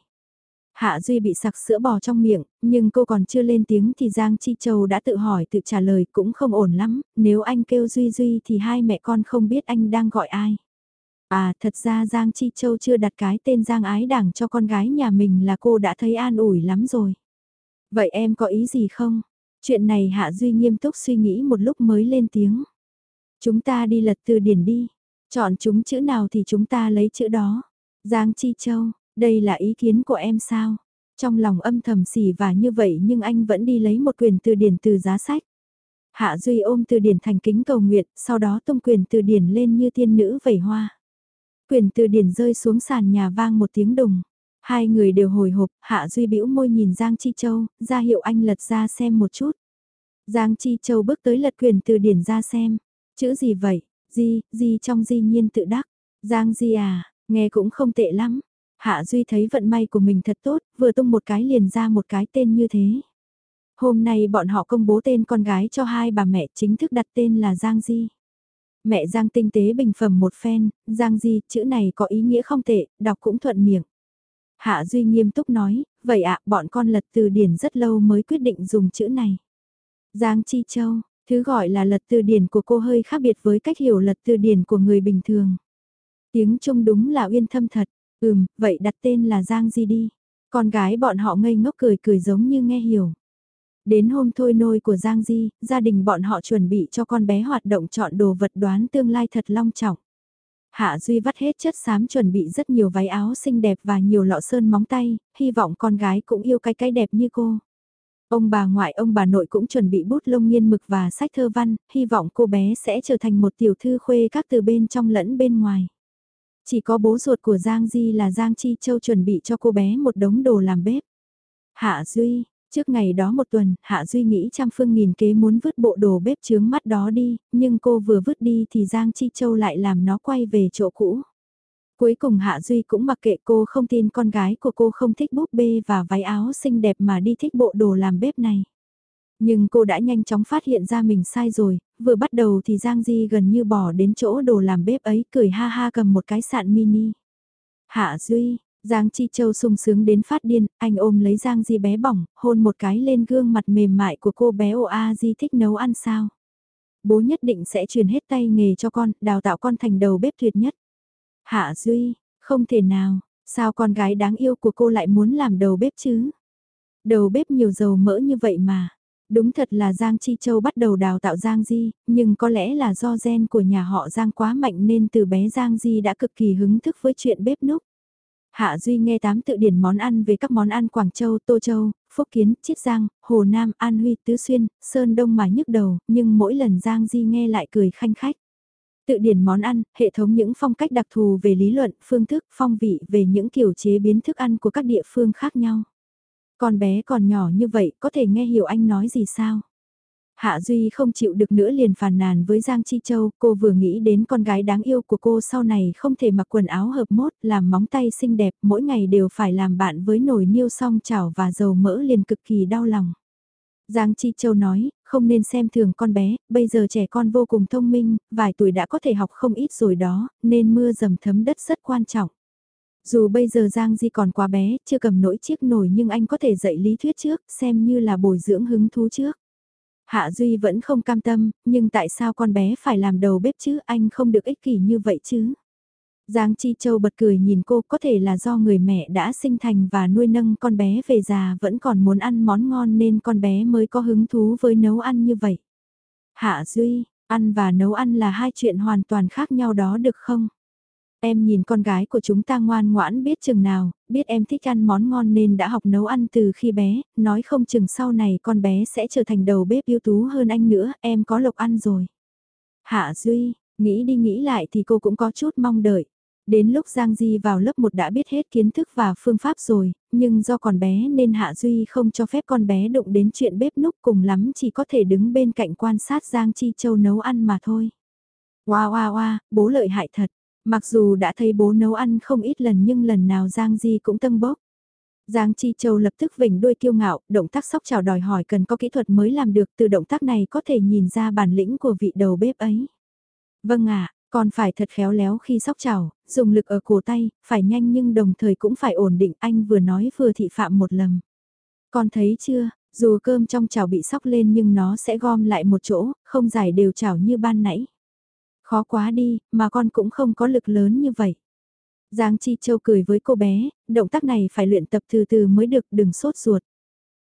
Hạ Duy bị sặc sữa bò trong miệng, nhưng cô còn chưa lên tiếng thì Giang Chi Châu đã tự hỏi tự trả lời cũng không ổn lắm, nếu anh kêu Duy Duy thì hai mẹ con không biết anh đang gọi ai. À thật ra Giang Chi Châu chưa đặt cái tên Giang Ái Đảng cho con gái nhà mình là cô đã thấy an ủi lắm rồi. Vậy em có ý gì không? Chuyện này Hạ Duy nghiêm túc suy nghĩ một lúc mới lên tiếng. Chúng ta đi lật từ điển đi. Chọn chúng chữ nào thì chúng ta lấy chữ đó. Giang Chi Châu, đây là ý kiến của em sao? Trong lòng âm thầm xỉ và như vậy nhưng anh vẫn đi lấy một quyền từ điển từ giá sách. Hạ Duy ôm từ điển thành kính cầu nguyện, sau đó tung quyền từ điển lên như tiên nữ vẩy hoa. Quyền từ điển rơi xuống sàn nhà vang một tiếng đùng. Hai người đều hồi hộp, Hạ Duy bĩu môi nhìn Giang Chi Châu, ra hiệu anh lật ra xem một chút. Giang Chi Châu bước tới lật quyền từ điển ra xem. Chữ gì vậy? Di, di trong di nhiên tự đắc. Giang Di à, nghe cũng không tệ lắm. Hạ Duy thấy vận may của mình thật tốt, vừa tung một cái liền ra một cái tên như thế. Hôm nay bọn họ công bố tên con gái cho hai bà mẹ chính thức đặt tên là Giang Di. Mẹ Giang tinh tế bình phẩm một phen, Giang Di, chữ này có ý nghĩa không tệ, đọc cũng thuận miệng. Hạ Duy nghiêm túc nói, vậy ạ, bọn con lật từ điển rất lâu mới quyết định dùng chữ này. Giang Chi Châu, thứ gọi là lật từ điển của cô hơi khác biệt với cách hiểu lật từ điển của người bình thường. Tiếng Trung đúng là uyên thâm thật, ừm, vậy đặt tên là Giang Di đi. Con gái bọn họ ngây ngốc cười cười giống như nghe hiểu. Đến hôm thôi nôi của Giang Di, gia đình bọn họ chuẩn bị cho con bé hoạt động chọn đồ vật đoán tương lai thật long trọng. Hạ Duy vắt hết chất xám chuẩn bị rất nhiều váy áo xinh đẹp và nhiều lọ sơn móng tay, hy vọng con gái cũng yêu cái cái đẹp như cô. Ông bà ngoại ông bà nội cũng chuẩn bị bút lông nghiên mực và sách thơ văn, hy vọng cô bé sẽ trở thành một tiểu thư khuê các từ bên trong lẫn bên ngoài. Chỉ có bố ruột của Giang Di là Giang Chi Châu chuẩn bị cho cô bé một đống đồ làm bếp. Hạ Duy, Trước ngày đó một tuần, Hạ Duy nghĩ trăm phương nghìn kế muốn vứt bộ đồ bếp chướng mắt đó đi, nhưng cô vừa vứt đi thì Giang Chi Châu lại làm nó quay về chỗ cũ. Cuối cùng Hạ Duy cũng mặc kệ cô không tin con gái của cô không thích búp bê và váy áo xinh đẹp mà đi thích bộ đồ làm bếp này. Nhưng cô đã nhanh chóng phát hiện ra mình sai rồi, vừa bắt đầu thì Giang Di gần như bỏ đến chỗ đồ làm bếp ấy cười ha ha cầm một cái sạn mini. Hạ Duy, Giang Chi Châu sung sướng đến phát điên, anh ôm lấy Giang Di bé bỏng, hôn một cái lên gương mặt mềm mại của cô bé ô a Di thích nấu ăn sao. Bố nhất định sẽ truyền hết tay nghề cho con, đào tạo con thành đầu bếp tuyệt nhất. Hạ Duy, không thể nào, sao con gái đáng yêu của cô lại muốn làm đầu bếp chứ? Đầu bếp nhiều dầu mỡ như vậy mà. Đúng thật là Giang Chi Châu bắt đầu đào tạo Giang Di, nhưng có lẽ là do gen của nhà họ Giang quá mạnh nên từ bé Giang Di đã cực kỳ hứng thức với chuyện bếp núc. Hạ Duy nghe tám tự điển món ăn về các món ăn Quảng Châu, Tô Châu, Phúc Kiến, Chiết Giang, Hồ Nam, An Huy, Tứ Xuyên, Sơn Đông mà nhức đầu, nhưng mỗi lần Giang Di nghe lại cười khanh khách. Tự điển món ăn, hệ thống những phong cách đặc thù về lý luận, phương thức, phong vị về những kiểu chế biến thức ăn của các địa phương khác nhau. Con bé còn nhỏ như vậy có thể nghe hiểu anh nói gì sao? Hạ Duy không chịu được nữa liền phàn nàn với Giang Chi Châu, cô vừa nghĩ đến con gái đáng yêu của cô sau này không thể mặc quần áo hợp mốt, làm móng tay xinh đẹp, mỗi ngày đều phải làm bạn với nồi niêu song chảo và dầu mỡ liền cực kỳ đau lòng. Giang Chi Châu nói, không nên xem thường con bé, bây giờ trẻ con vô cùng thông minh, vài tuổi đã có thể học không ít rồi đó, nên mưa dầm thấm đất rất quan trọng. Dù bây giờ Giang Di còn quá bé, chưa cầm nổi chiếc nồi nhưng anh có thể dạy lý thuyết trước, xem như là bồi dưỡng hứng thú trước. Hạ Duy vẫn không cam tâm, nhưng tại sao con bé phải làm đầu bếp chứ, anh không được ích kỷ như vậy chứ? Giang Chi Châu bật cười nhìn cô có thể là do người mẹ đã sinh thành và nuôi nâng con bé về già vẫn còn muốn ăn món ngon nên con bé mới có hứng thú với nấu ăn như vậy. Hạ Duy, ăn và nấu ăn là hai chuyện hoàn toàn khác nhau đó được không? Em nhìn con gái của chúng ta ngoan ngoãn biết chừng nào, biết em thích ăn món ngon nên đã học nấu ăn từ khi bé, nói không chừng sau này con bé sẽ trở thành đầu bếp ưu tú hơn anh nữa, em có lộc ăn rồi. Hạ Duy, nghĩ đi nghĩ lại thì cô cũng có chút mong đợi. Đến lúc Giang Di vào lớp 1 đã biết hết kiến thức và phương pháp rồi, nhưng do còn bé nên Hạ Duy không cho phép con bé đụng đến chuyện bếp núc cùng lắm chỉ có thể đứng bên cạnh quan sát Giang Chi Châu nấu ăn mà thôi. Wow wow wow, bố lợi hại thật. Mặc dù đã thấy bố nấu ăn không ít lần nhưng lần nào Giang Di cũng tâm bốc. Giang Chi Châu lập tức vỉnh đuôi kiêu ngạo, động tác sóc chào đòi hỏi cần có kỹ thuật mới làm được từ động tác này có thể nhìn ra bản lĩnh của vị đầu bếp ấy. Vâng ạ, còn phải thật khéo léo khi sóc chào, dùng lực ở cổ tay, phải nhanh nhưng đồng thời cũng phải ổn định anh vừa nói vừa thị phạm một lầm. Con thấy chưa, dù cơm trong chảo bị sóc lên nhưng nó sẽ gom lại một chỗ, không giải đều chảo như ban nãy. Khó quá đi, mà con cũng không có lực lớn như vậy. Giang Chi Châu cười với cô bé, động tác này phải luyện tập từ từ mới được đừng sốt ruột.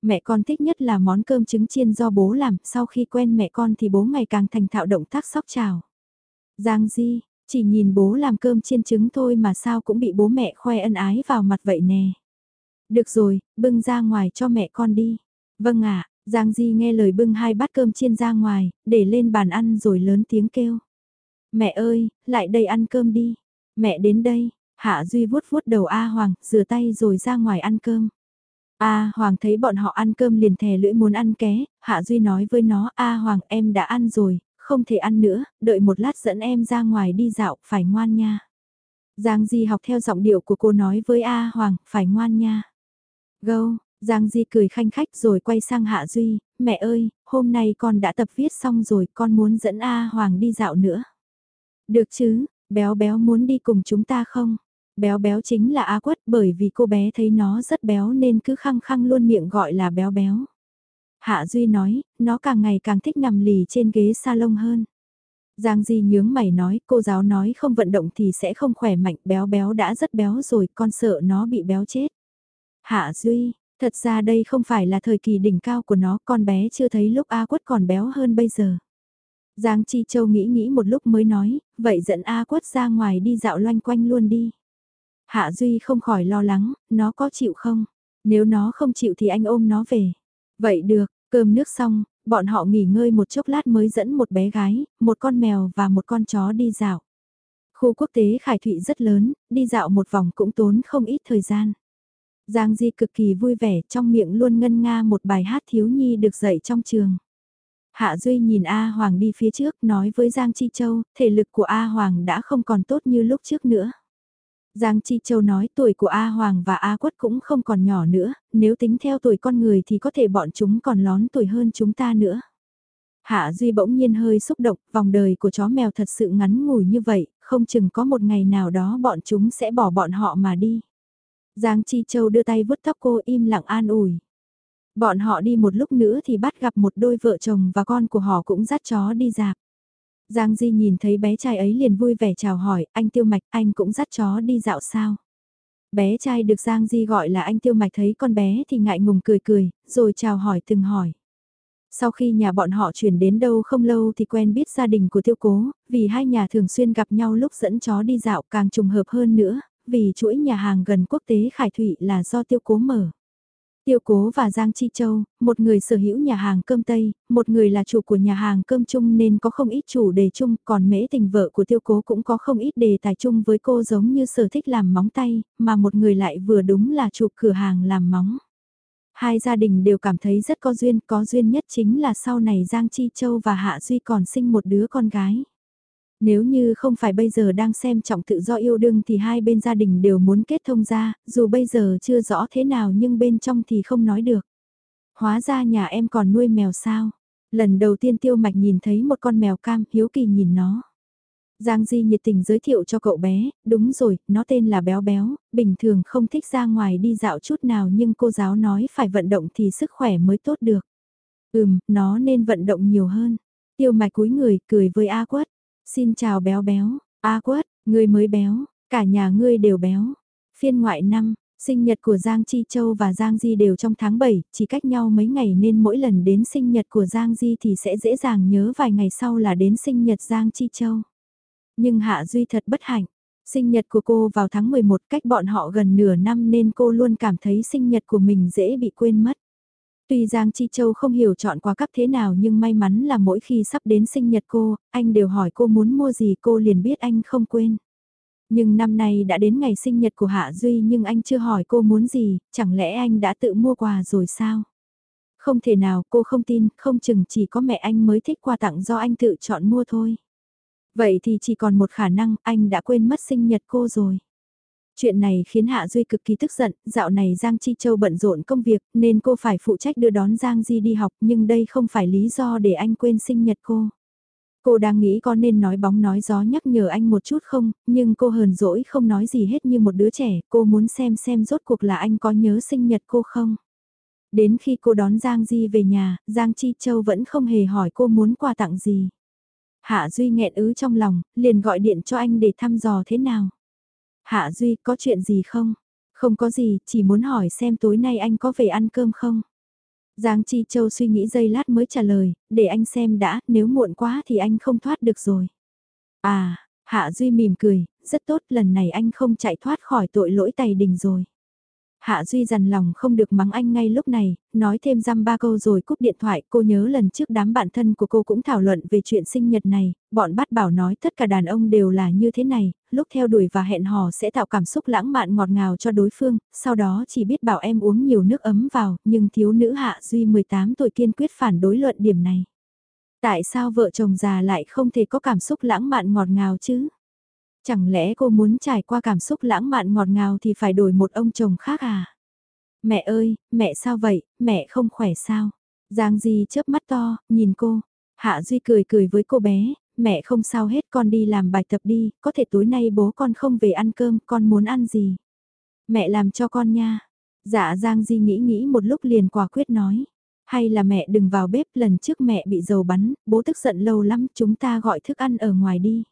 Mẹ con thích nhất là món cơm trứng chiên do bố làm, sau khi quen mẹ con thì bố ngày càng thành thạo động tác sóc trào. Giang Di, chỉ nhìn bố làm cơm chiên trứng thôi mà sao cũng bị bố mẹ khoe ân ái vào mặt vậy nè. Được rồi, bưng ra ngoài cho mẹ con đi. Vâng ạ, Giang Di nghe lời bưng hai bát cơm chiên ra ngoài, để lên bàn ăn rồi lớn tiếng kêu. Mẹ ơi, lại đây ăn cơm đi. Mẹ đến đây, Hạ Duy vuốt vuốt đầu A Hoàng, rửa tay rồi ra ngoài ăn cơm. A Hoàng thấy bọn họ ăn cơm liền thè lưỡi muốn ăn ké, Hạ Duy nói với nó A Hoàng em đã ăn rồi, không thể ăn nữa, đợi một lát dẫn em ra ngoài đi dạo, phải ngoan nha. Giang Di học theo giọng điệu của cô nói với A Hoàng, phải ngoan nha. Gâu, Giang Di cười khanh khách rồi quay sang Hạ Duy, mẹ ơi, hôm nay con đã tập viết xong rồi, con muốn dẫn A Hoàng đi dạo nữa. Được chứ, béo béo muốn đi cùng chúng ta không? Béo béo chính là á Quất bởi vì cô bé thấy nó rất béo nên cứ khăng khăng luôn miệng gọi là béo béo. Hạ Duy nói, nó càng ngày càng thích nằm lì trên ghế salon hơn. Giang Di nhướng mày nói, cô giáo nói không vận động thì sẽ không khỏe mạnh, béo béo đã rất béo rồi, con sợ nó bị béo chết. Hạ Duy, thật ra đây không phải là thời kỳ đỉnh cao của nó, con bé chưa thấy lúc A Quất còn béo hơn bây giờ. Giang Chi Châu nghĩ nghĩ một lúc mới nói, vậy dẫn A Quất ra ngoài đi dạo loanh quanh luôn đi. Hạ Duy không khỏi lo lắng, nó có chịu không? Nếu nó không chịu thì anh ôm nó về. Vậy được, cơm nước xong, bọn họ nghỉ ngơi một chốc lát mới dẫn một bé gái, một con mèo và một con chó đi dạo. Khu quốc tế Khải Thụy rất lớn, đi dạo một vòng cũng tốn không ít thời gian. Giang Di cực kỳ vui vẻ, trong miệng luôn ngân nga một bài hát thiếu nhi được dạy trong trường. Hạ Duy nhìn A Hoàng đi phía trước nói với Giang Chi Châu, thể lực của A Hoàng đã không còn tốt như lúc trước nữa. Giang Chi Châu nói tuổi của A Hoàng và A Quất cũng không còn nhỏ nữa, nếu tính theo tuổi con người thì có thể bọn chúng còn lón tuổi hơn chúng ta nữa. Hạ Duy bỗng nhiên hơi xúc động, vòng đời của chó mèo thật sự ngắn ngủi như vậy, không chừng có một ngày nào đó bọn chúng sẽ bỏ bọn họ mà đi. Giang Chi Châu đưa tay vuốt tóc cô im lặng an ủi. Bọn họ đi một lúc nữa thì bắt gặp một đôi vợ chồng và con của họ cũng dắt chó đi dạp. Giang Di nhìn thấy bé trai ấy liền vui vẻ chào hỏi, anh Tiêu Mạch, anh cũng dắt chó đi dạo sao? Bé trai được Giang Di gọi là anh Tiêu Mạch thấy con bé thì ngại ngùng cười cười, rồi chào hỏi từng hỏi. Sau khi nhà bọn họ chuyển đến đâu không lâu thì quen biết gia đình của Tiêu Cố, vì hai nhà thường xuyên gặp nhau lúc dẫn chó đi dạo càng trùng hợp hơn nữa, vì chuỗi nhà hàng gần quốc tế Khải Thụy là do Tiêu Cố mở. Tiêu Cố và Giang Chi Châu, một người sở hữu nhà hàng cơm Tây, một người là chủ của nhà hàng cơm chung nên có không ít chủ đề chung, còn mễ tình vợ của Tiêu Cố cũng có không ít đề tài chung với cô giống như sở thích làm móng tay, mà một người lại vừa đúng là chủ cửa hàng làm móng. Hai gia đình đều cảm thấy rất có duyên, có duyên nhất chính là sau này Giang Chi Châu và Hạ Duy còn sinh một đứa con gái. Nếu như không phải bây giờ đang xem trọng tự do yêu đương thì hai bên gia đình đều muốn kết thông ra, dù bây giờ chưa rõ thế nào nhưng bên trong thì không nói được. Hóa ra nhà em còn nuôi mèo sao? Lần đầu tiên Tiêu Mạch nhìn thấy một con mèo cam, hiếu kỳ nhìn nó. Giang Di nhiệt tình giới thiệu cho cậu bé, đúng rồi, nó tên là Béo Béo, bình thường không thích ra ngoài đi dạo chút nào nhưng cô giáo nói phải vận động thì sức khỏe mới tốt được. Ừm, nó nên vận động nhiều hơn. Tiêu Mạch cúi người, cười với A Quất. Xin chào béo béo, A quất, ngươi mới béo, cả nhà ngươi đều béo. Phiên ngoại năm, sinh nhật của Giang Chi Châu và Giang Di đều trong tháng 7, chỉ cách nhau mấy ngày nên mỗi lần đến sinh nhật của Giang Di thì sẽ dễ dàng nhớ vài ngày sau là đến sinh nhật Giang Chi Châu. Nhưng Hạ Duy thật bất hạnh, sinh nhật của cô vào tháng 11 cách bọn họ gần nửa năm nên cô luôn cảm thấy sinh nhật của mình dễ bị quên mất. Tuy Giang Chi Châu không hiểu chọn quà cấp thế nào nhưng may mắn là mỗi khi sắp đến sinh nhật cô, anh đều hỏi cô muốn mua gì cô liền biết anh không quên. Nhưng năm nay đã đến ngày sinh nhật của Hạ Duy nhưng anh chưa hỏi cô muốn gì, chẳng lẽ anh đã tự mua quà rồi sao? Không thể nào cô không tin, không chừng chỉ có mẹ anh mới thích quà tặng do anh tự chọn mua thôi. Vậy thì chỉ còn một khả năng anh đã quên mất sinh nhật cô rồi. Chuyện này khiến Hạ Duy cực kỳ tức giận, dạo này Giang Chi Châu bận rộn công việc nên cô phải phụ trách đưa đón Giang Di đi học nhưng đây không phải lý do để anh quên sinh nhật cô. Cô đang nghĩ có nên nói bóng nói gió nhắc nhở anh một chút không, nhưng cô hờn dỗi không nói gì hết như một đứa trẻ, cô muốn xem xem rốt cuộc là anh có nhớ sinh nhật cô không. Đến khi cô đón Giang Di về nhà, Giang Chi Châu vẫn không hề hỏi cô muốn quà tặng gì. Hạ Duy nghẹn ứ trong lòng, liền gọi điện cho anh để thăm dò thế nào. Hạ Duy có chuyện gì không? Không có gì, chỉ muốn hỏi xem tối nay anh có về ăn cơm không? Giang Chi Châu suy nghĩ giây lát mới trả lời, để anh xem đã, nếu muộn quá thì anh không thoát được rồi. À, Hạ Duy mỉm cười, rất tốt, lần này anh không chạy thoát khỏi tội lỗi tày đình rồi. Hạ Duy dằn lòng không được mắng anh ngay lúc này, nói thêm răm ba câu rồi cúp điện thoại, cô nhớ lần trước đám bạn thân của cô cũng thảo luận về chuyện sinh nhật này, bọn bắt bảo nói tất cả đàn ông đều là như thế này, lúc theo đuổi và hẹn hò sẽ tạo cảm xúc lãng mạn ngọt ngào cho đối phương, sau đó chỉ biết bảo em uống nhiều nước ấm vào, nhưng thiếu nữ Hạ Duy 18 tuổi kiên quyết phản đối luận điểm này. Tại sao vợ chồng già lại không thể có cảm xúc lãng mạn ngọt ngào chứ? Chẳng lẽ cô muốn trải qua cảm xúc lãng mạn ngọt ngào thì phải đổi một ông chồng khác à? Mẹ ơi, mẹ sao vậy, mẹ không khỏe sao? Giang Di chớp mắt to, nhìn cô. Hạ Duy cười cười với cô bé, mẹ không sao hết con đi làm bài tập đi, có thể tối nay bố con không về ăn cơm, con muốn ăn gì? Mẹ làm cho con nha. Dạ Giang Di nghĩ nghĩ một lúc liền quả quyết nói. Hay là mẹ đừng vào bếp lần trước mẹ bị dầu bắn, bố tức giận lâu lắm chúng ta gọi thức ăn ở ngoài đi.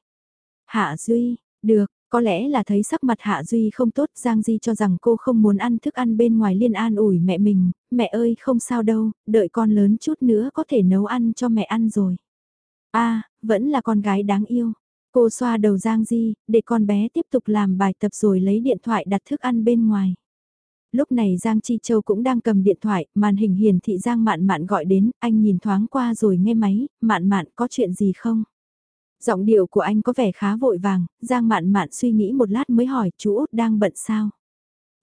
Hạ Duy, được, có lẽ là thấy sắc mặt Hạ Duy không tốt Giang Di cho rằng cô không muốn ăn thức ăn bên ngoài liên an ủi mẹ mình, mẹ ơi không sao đâu, đợi con lớn chút nữa có thể nấu ăn cho mẹ ăn rồi. a vẫn là con gái đáng yêu. Cô xoa đầu Giang Di, để con bé tiếp tục làm bài tập rồi lấy điện thoại đặt thức ăn bên ngoài. Lúc này Giang Chi Châu cũng đang cầm điện thoại, màn hình hiển thị Giang Mạn Mạn gọi đến, anh nhìn thoáng qua rồi nghe máy, Mạn Mạn có chuyện gì không? Giọng điệu của anh có vẻ khá vội vàng, Giang Mạn Mạn suy nghĩ một lát mới hỏi chú Út đang bận sao?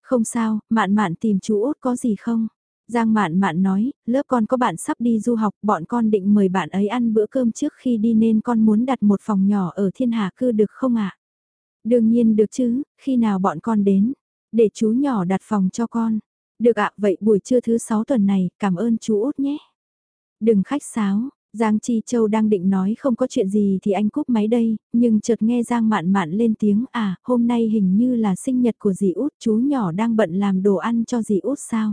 Không sao, Mạn Mạn tìm chú Út có gì không? Giang Mạn Mạn nói, lớp con có bạn sắp đi du học, bọn con định mời bạn ấy ăn bữa cơm trước khi đi nên con muốn đặt một phòng nhỏ ở thiên hà cư được không ạ? Đương nhiên được chứ, khi nào bọn con đến? Để chú nhỏ đặt phòng cho con. Được ạ, vậy buổi trưa thứ 6 tuần này, cảm ơn chú út nhé. Đừng khách sáo, Giang Chi Châu đang định nói không có chuyện gì thì anh cúp máy đây, nhưng chợt nghe Giang mạn mạn lên tiếng à, hôm nay hình như là sinh nhật của dì út, chú nhỏ đang bận làm đồ ăn cho dì út sao?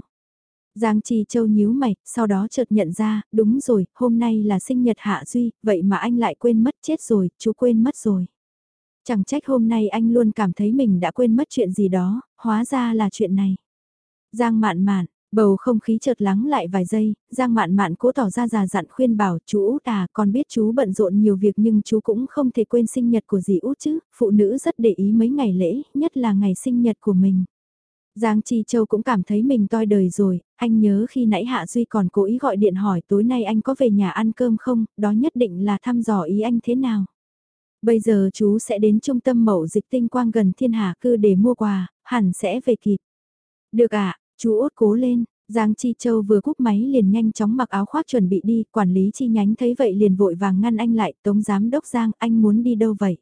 Giang Chi Châu nhíu mày, sau đó chợt nhận ra, đúng rồi, hôm nay là sinh nhật Hạ Duy, vậy mà anh lại quên mất chết rồi, chú quên mất rồi. Chẳng trách hôm nay anh luôn cảm thấy mình đã quên mất chuyện gì đó, hóa ra là chuyện này. Giang mạn mạn, bầu không khí chợt lắng lại vài giây, Giang mạn mạn cố tỏ ra già dặn khuyên bảo chú út à, con biết chú bận rộn nhiều việc nhưng chú cũng không thể quên sinh nhật của dì út chứ, phụ nữ rất để ý mấy ngày lễ, nhất là ngày sinh nhật của mình. Giang Chi Châu cũng cảm thấy mình toi đời rồi, anh nhớ khi nãy Hạ Duy còn cố ý gọi điện hỏi tối nay anh có về nhà ăn cơm không, đó nhất định là thăm dò ý anh thế nào. Bây giờ chú sẽ đến trung tâm mậu dịch tinh quang gần thiên hà cư để mua quà, hẳn sẽ về kịp. Được ạ, chú út cố lên, Giang Chi Châu vừa cúp máy liền nhanh chóng mặc áo khoác chuẩn bị đi, quản lý chi nhánh thấy vậy liền vội vàng ngăn anh lại, tống giám đốc Giang, anh muốn đi đâu vậy?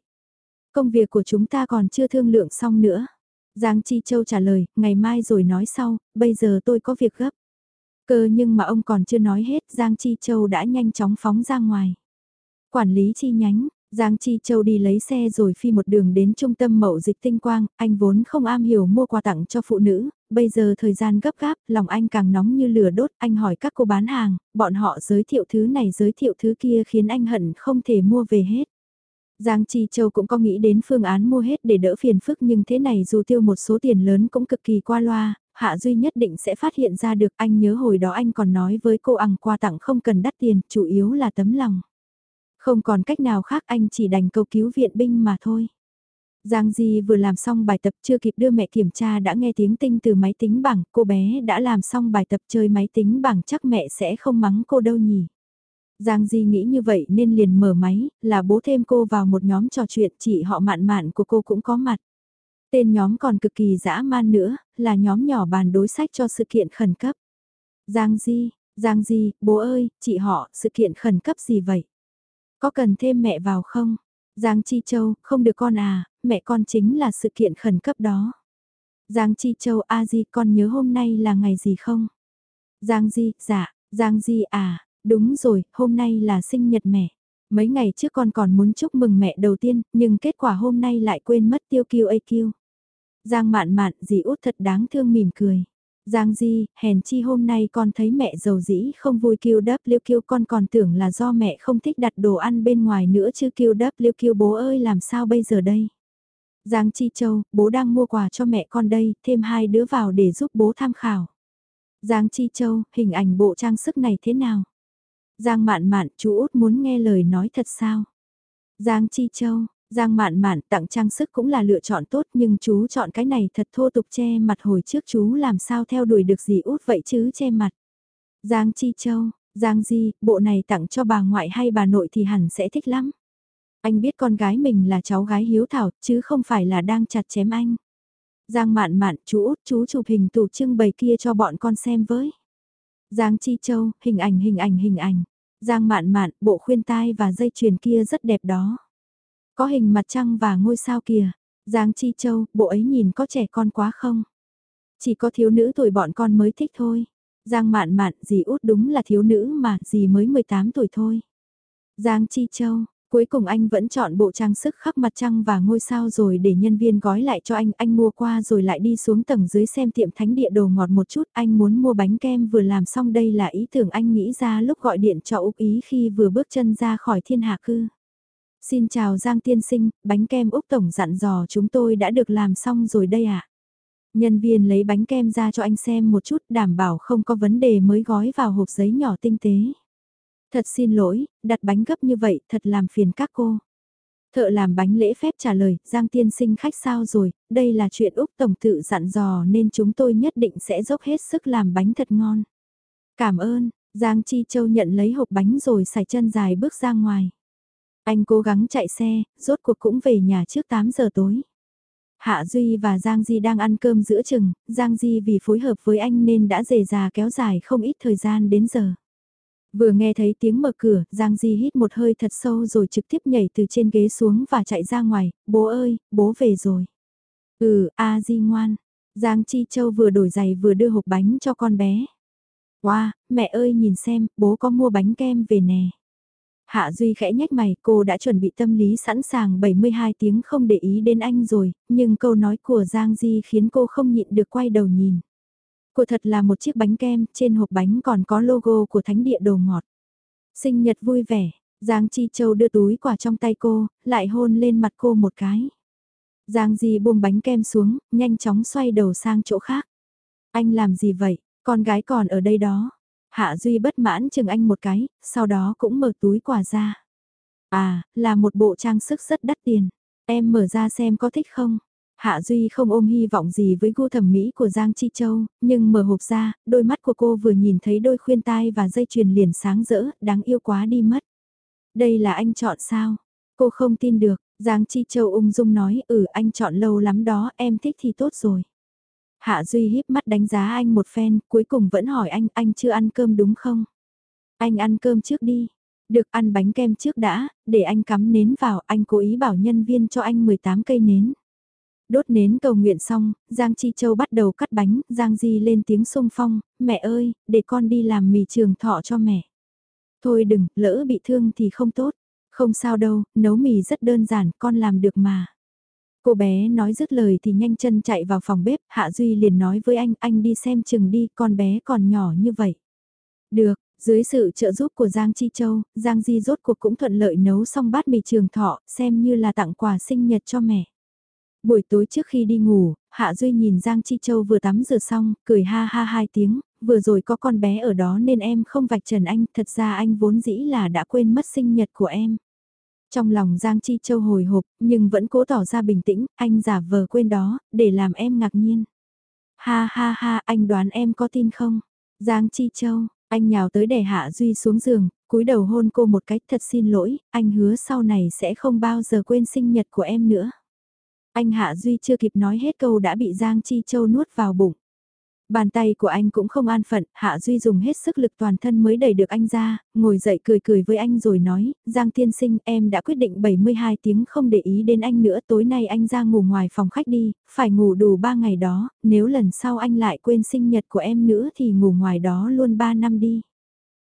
Công việc của chúng ta còn chưa thương lượng xong nữa. Giang Chi Châu trả lời, ngày mai rồi nói sau, bây giờ tôi có việc gấp. Cơ nhưng mà ông còn chưa nói hết, Giang Chi Châu đã nhanh chóng phóng ra ngoài. Quản lý chi nhánh, Giang Chi Châu đi lấy xe rồi phi một đường đến trung tâm mậu dịch tinh quang, anh vốn không am hiểu mua quà tặng cho phụ nữ, bây giờ thời gian gấp gáp, lòng anh càng nóng như lửa đốt, anh hỏi các cô bán hàng, bọn họ giới thiệu thứ này giới thiệu thứ kia khiến anh hận không thể mua về hết. Giang Chi Châu cũng có nghĩ đến phương án mua hết để đỡ phiền phức nhưng thế này dù tiêu một số tiền lớn cũng cực kỳ qua loa, Hạ Duy nhất định sẽ phát hiện ra được anh nhớ hồi đó anh còn nói với cô ằng quà tặng không cần đắt tiền, chủ yếu là tấm lòng. Không còn cách nào khác anh chỉ đành cầu cứu viện binh mà thôi. Giang Di vừa làm xong bài tập chưa kịp đưa mẹ kiểm tra đã nghe tiếng tinh từ máy tính bảng, cô bé đã làm xong bài tập chơi máy tính bảng chắc mẹ sẽ không mắng cô đâu nhỉ. Giang Di nghĩ như vậy nên liền mở máy, là bố thêm cô vào một nhóm trò chuyện chị họ mạn mạn của cô cũng có mặt. Tên nhóm còn cực kỳ dã man nữa, là nhóm nhỏ bàn đối sách cho sự kiện khẩn cấp. Giang Di, Giang Di, bố ơi, chị họ, sự kiện khẩn cấp gì vậy? Có cần thêm mẹ vào không? Giang Chi Châu, không được con à, mẹ con chính là sự kiện khẩn cấp đó. Giang Chi Châu A Di con nhớ hôm nay là ngày gì không? Giang Di, dạ, Giang Di à, đúng rồi, hôm nay là sinh nhật mẹ. Mấy ngày trước con còn muốn chúc mừng mẹ đầu tiên, nhưng kết quả hôm nay lại quên mất tiêu kiêu AQ. Giang mạn mạn, dì út thật đáng thương mỉm cười. Giang Di, hèn chi hôm nay con thấy mẹ giàu dĩ không vui kêu đắp liêu kêu con còn tưởng là do mẹ không thích đặt đồ ăn bên ngoài nữa chứ kêu đắp liêu kêu bố ơi làm sao bây giờ đây. Giang Chi Châu, bố đang mua quà cho mẹ con đây, thêm hai đứa vào để giúp bố tham khảo. Giang Chi Châu, hình ảnh bộ trang sức này thế nào? Giang mạn mạn, chú út muốn nghe lời nói thật sao? Giang Chi Châu, Giang mạn mạn tặng trang sức cũng là lựa chọn tốt nhưng chú chọn cái này thật thô tục che mặt hồi trước chú làm sao theo đuổi được gì út vậy chứ che mặt. Giang Chi Châu, Giang Di, bộ này tặng cho bà ngoại hay bà nội thì hẳn sẽ thích lắm. Anh biết con gái mình là cháu gái hiếu thảo chứ không phải là đang chặt chém anh. Giang mạn mạn chú út chú chụp hình tủ trưng bày kia cho bọn con xem với. Giang Chi Châu, hình ảnh hình ảnh hình ảnh. Giang mạn mạn, bộ khuyên tai và dây chuyền kia rất đẹp đó. Có hình mặt trăng và ngôi sao kìa. Giang Chi Châu, bộ ấy nhìn có trẻ con quá không? Chỉ có thiếu nữ tuổi bọn con mới thích thôi. Giang mạn mạn, dì út đúng là thiếu nữ mà, dì mới 18 tuổi thôi. Giang Chi Châu, cuối cùng anh vẫn chọn bộ trang sức khắp mặt trăng và ngôi sao rồi để nhân viên gói lại cho anh, anh mua qua rồi lại đi xuống tầng dưới xem tiệm thánh địa đồ ngọt một chút, anh muốn mua bánh kem vừa làm xong đây là ý tưởng anh nghĩ ra lúc gọi điện cho Úc Ý khi vừa bước chân ra khỏi thiên hạ cư. Xin chào Giang Tiên Sinh, bánh kem Úc Tổng dặn dò chúng tôi đã được làm xong rồi đây ạ. À? Nhân viên lấy bánh kem ra cho anh xem một chút đảm bảo không có vấn đề mới gói vào hộp giấy nhỏ tinh tế. Thật xin lỗi, đặt bánh gấp như vậy thật làm phiền các cô. Thợ làm bánh lễ phép trả lời, Giang tiên sinh khách sao rồi, đây là chuyện Úc Tổng tự dặn dò nên chúng tôi nhất định sẽ dốc hết sức làm bánh thật ngon. Cảm ơn, Giang Chi Châu nhận lấy hộp bánh rồi xài chân dài bước ra ngoài. Anh cố gắng chạy xe, rốt cuộc cũng về nhà trước 8 giờ tối. Hạ Duy và Giang Di đang ăn cơm giữa chừng, Giang Di vì phối hợp với anh nên đã dề già kéo dài không ít thời gian đến giờ. Vừa nghe thấy tiếng mở cửa, Giang Di hít một hơi thật sâu rồi trực tiếp nhảy từ trên ghế xuống và chạy ra ngoài, bố ơi, bố về rồi. Ừ, A Di ngoan. Giang Chi Châu vừa đổi giày vừa đưa hộp bánh cho con bé. Wow, mẹ ơi nhìn xem, bố có mua bánh kem về nè. Hạ Duy khẽ nhách mày, cô đã chuẩn bị tâm lý sẵn sàng 72 tiếng không để ý đến anh rồi, nhưng câu nói của Giang Di khiến cô không nhịn được quay đầu nhìn của thật là một chiếc bánh kem, trên hộp bánh còn có logo của thánh địa đồ ngọt. Sinh nhật vui vẻ, Giang Chi Châu đưa túi quà trong tay cô, lại hôn lên mặt cô một cái. Giang Di buông bánh kem xuống, nhanh chóng xoay đầu sang chỗ khác. Anh làm gì vậy, con gái còn ở đây đó. Hạ Duy bất mãn chừng anh một cái, sau đó cũng mở túi quà ra. À, là một bộ trang sức rất đắt tiền. Em mở ra xem có thích không? Hạ Duy không ôm hy vọng gì với gu thẩm mỹ của Giang Chi Châu, nhưng mở hộp ra, đôi mắt của cô vừa nhìn thấy đôi khuyên tai và dây chuyền liền sáng rỡ, đáng yêu quá đi mất. Đây là anh chọn sao? Cô không tin được, Giang Chi Châu ung dung nói, ừ anh chọn lâu lắm đó, em thích thì tốt rồi. Hạ Duy híp mắt đánh giá anh một phen, cuối cùng vẫn hỏi anh, anh chưa ăn cơm đúng không? Anh ăn cơm trước đi. Được ăn bánh kem trước đã, để anh cắm nến vào, anh cố ý bảo nhân viên cho anh 18 cây nến. Đốt nến cầu nguyện xong, Giang Chi Châu bắt đầu cắt bánh, Giang Di lên tiếng sung phong, mẹ ơi, để con đi làm mì trường thọ cho mẹ. Thôi đừng, lỡ bị thương thì không tốt. Không sao đâu, nấu mì rất đơn giản, con làm được mà. Cô bé nói dứt lời thì nhanh chân chạy vào phòng bếp, Hạ Duy liền nói với anh, anh đi xem chừng đi, con bé còn nhỏ như vậy. Được, dưới sự trợ giúp của Giang Chi Châu, Giang Di rốt cuộc cũng thuận lợi nấu xong bát mì trường thọ, xem như là tặng quà sinh nhật cho mẹ. Buổi tối trước khi đi ngủ, Hạ Duy nhìn Giang Chi Châu vừa tắm rửa xong, cười ha ha hai tiếng, vừa rồi có con bé ở đó nên em không vạch trần anh, thật ra anh vốn dĩ là đã quên mất sinh nhật của em. Trong lòng Giang Chi Châu hồi hộp, nhưng vẫn cố tỏ ra bình tĩnh, anh giả vờ quên đó, để làm em ngạc nhiên. Ha ha ha, anh đoán em có tin không? Giang Chi Châu, anh nhào tới đè Hạ Duy xuống giường, cúi đầu hôn cô một cách thật xin lỗi, anh hứa sau này sẽ không bao giờ quên sinh nhật của em nữa. Anh Hạ Duy chưa kịp nói hết câu đã bị Giang Chi Châu nuốt vào bụng. Bàn tay của anh cũng không an phận, Hạ Duy dùng hết sức lực toàn thân mới đẩy được anh ra, ngồi dậy cười cười với anh rồi nói, Giang tiên sinh em đã quyết định 72 tiếng không để ý đến anh nữa, tối nay anh ra ngủ ngoài phòng khách đi, phải ngủ đủ 3 ngày đó, nếu lần sau anh lại quên sinh nhật của em nữa thì ngủ ngoài đó luôn 3 năm đi.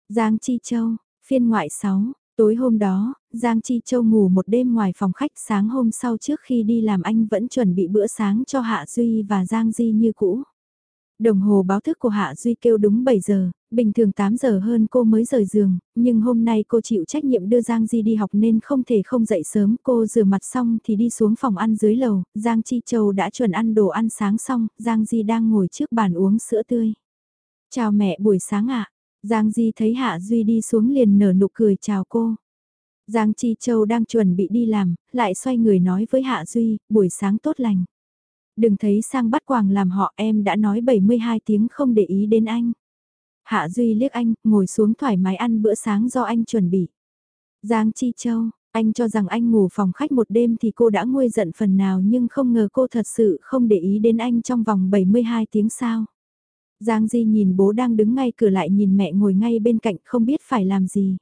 Giang Chi Châu, phiên ngoại 6, tối hôm đó, Giang Chi Châu ngủ một đêm ngoài phòng khách sáng hôm sau trước khi đi làm anh vẫn chuẩn bị bữa sáng cho Hạ Duy và Giang Di như cũ. Đồng hồ báo thức của Hạ Duy kêu đúng 7 giờ, bình thường 8 giờ hơn cô mới rời giường, nhưng hôm nay cô chịu trách nhiệm đưa Giang Di đi học nên không thể không dậy sớm. Cô rửa mặt xong thì đi xuống phòng ăn dưới lầu, Giang Chi Châu đã chuẩn ăn đồ ăn sáng xong, Giang Di đang ngồi trước bàn uống sữa tươi. Chào mẹ buổi sáng ạ. Giang Di thấy Hạ Duy đi xuống liền nở nụ cười chào cô. Giang Chi Châu đang chuẩn bị đi làm, lại xoay người nói với Hạ Duy, buổi sáng tốt lành. Đừng thấy sang bắt quàng làm họ em đã nói 72 tiếng không để ý đến anh. Hạ Duy liếc anh, ngồi xuống thoải mái ăn bữa sáng do anh chuẩn bị. Giang Chi Châu, anh cho rằng anh ngủ phòng khách một đêm thì cô đã nguôi giận phần nào nhưng không ngờ cô thật sự không để ý đến anh trong vòng 72 tiếng sao. Giang Di nhìn bố đang đứng ngay cửa lại nhìn mẹ ngồi ngay bên cạnh không biết phải làm gì.